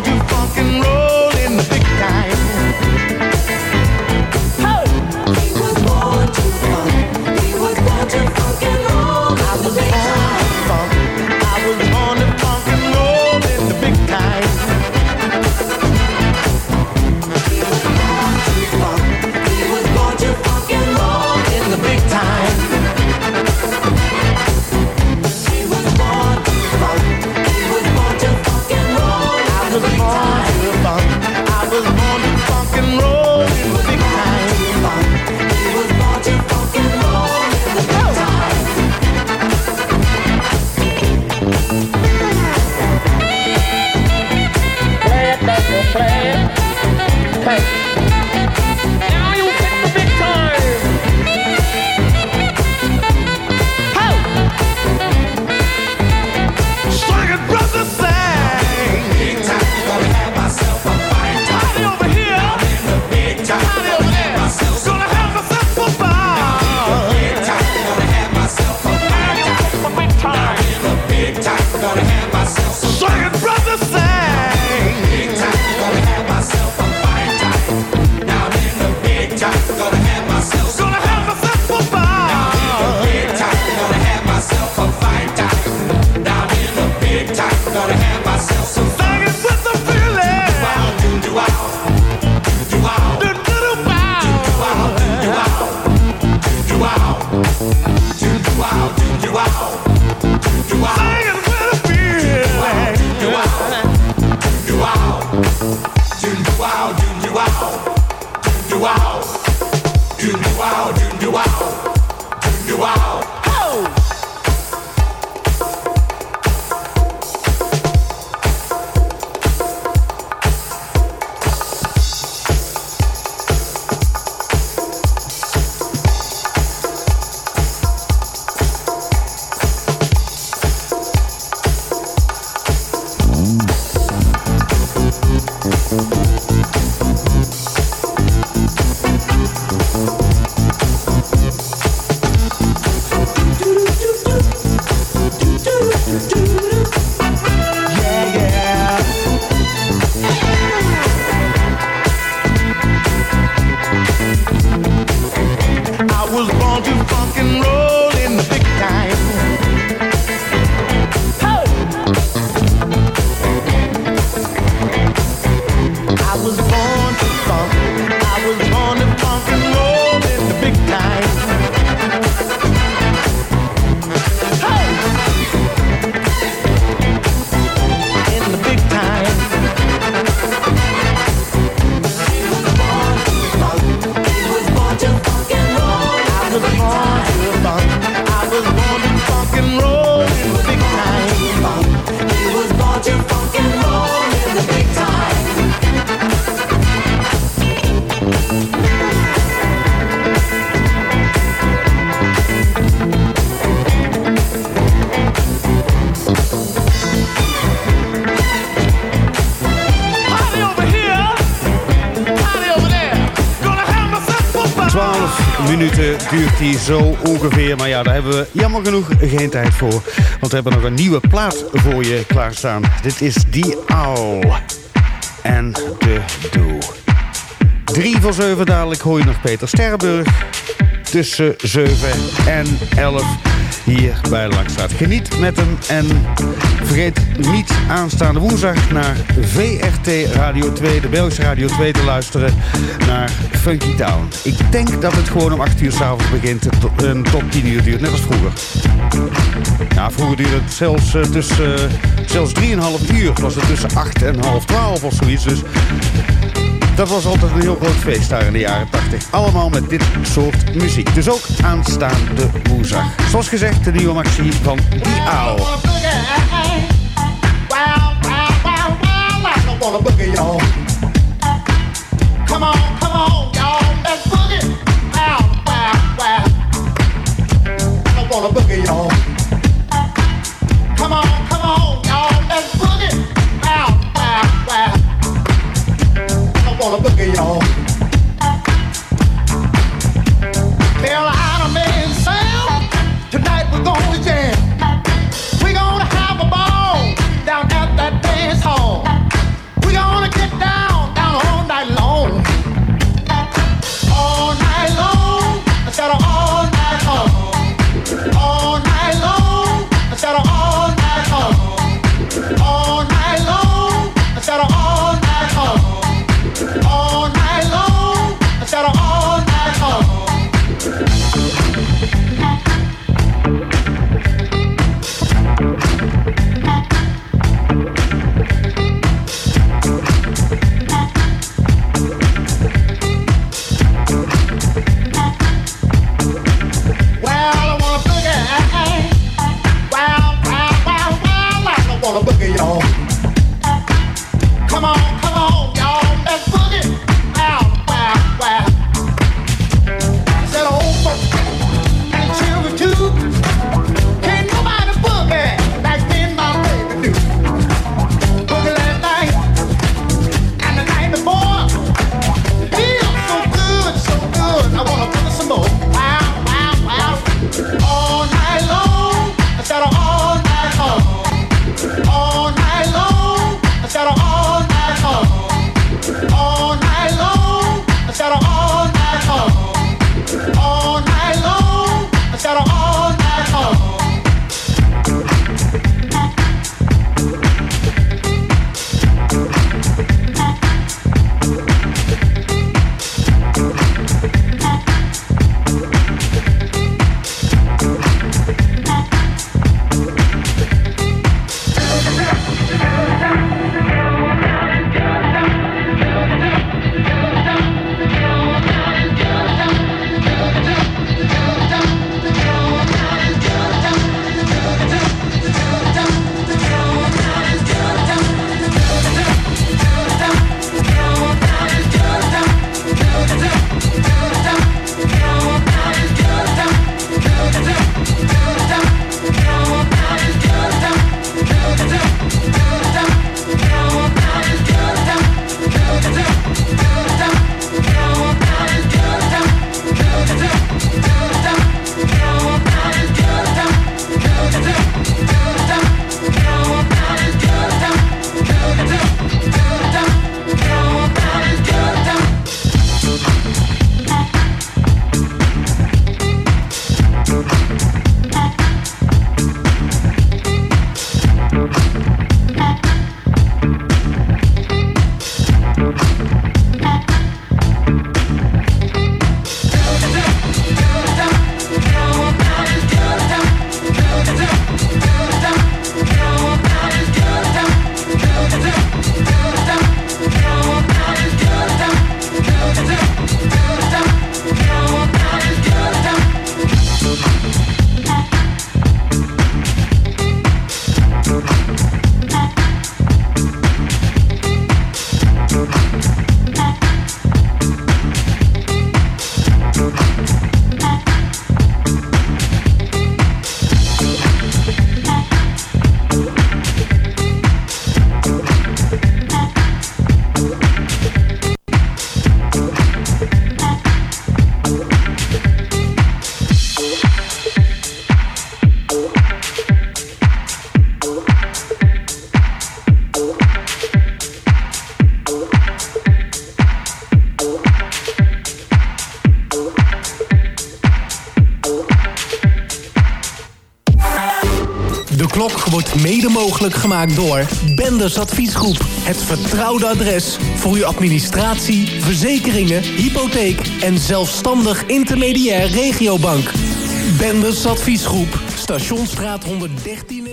Mm-hmm. Zo ongeveer. Maar ja, daar hebben we jammer genoeg geen tijd voor. Want we hebben nog een nieuwe plaat voor je klaarstaan. Dit is Die Owl. En de Doe. Drie voor zeven dadelijk hoor je nog Peter Sterrenburg. Tussen 7 en 11 hier bij Langstraat. Geniet met hem en vergeet niet aanstaande woensdag naar VRT Radio 2, de Belgische Radio 2 te luisteren naar Funky Town. Ik denk dat het gewoon om 8 uur s'avonds begint en tot 10 uur duurt, net als vroeger. Ja, vroeger duurde het zelfs, eh, tussen, eh, zelfs 3,5 uur. Was het tussen 8 en half 12 of zoiets. Dus dat was altijd een heel groot feest daar in de jaren 80. Allemaal met dit soort muziek. Dus ook aanstaande woensdag. Zoals gezegd, de nieuwe maxi van Die wow, mede mogelijk gemaakt door Benders Adviesgroep. Het vertrouwde adres voor uw administratie, verzekeringen, hypotheek en zelfstandig intermediair regiobank. Benders Adviesgroep, Stationsstraat 113 in Waalwijk.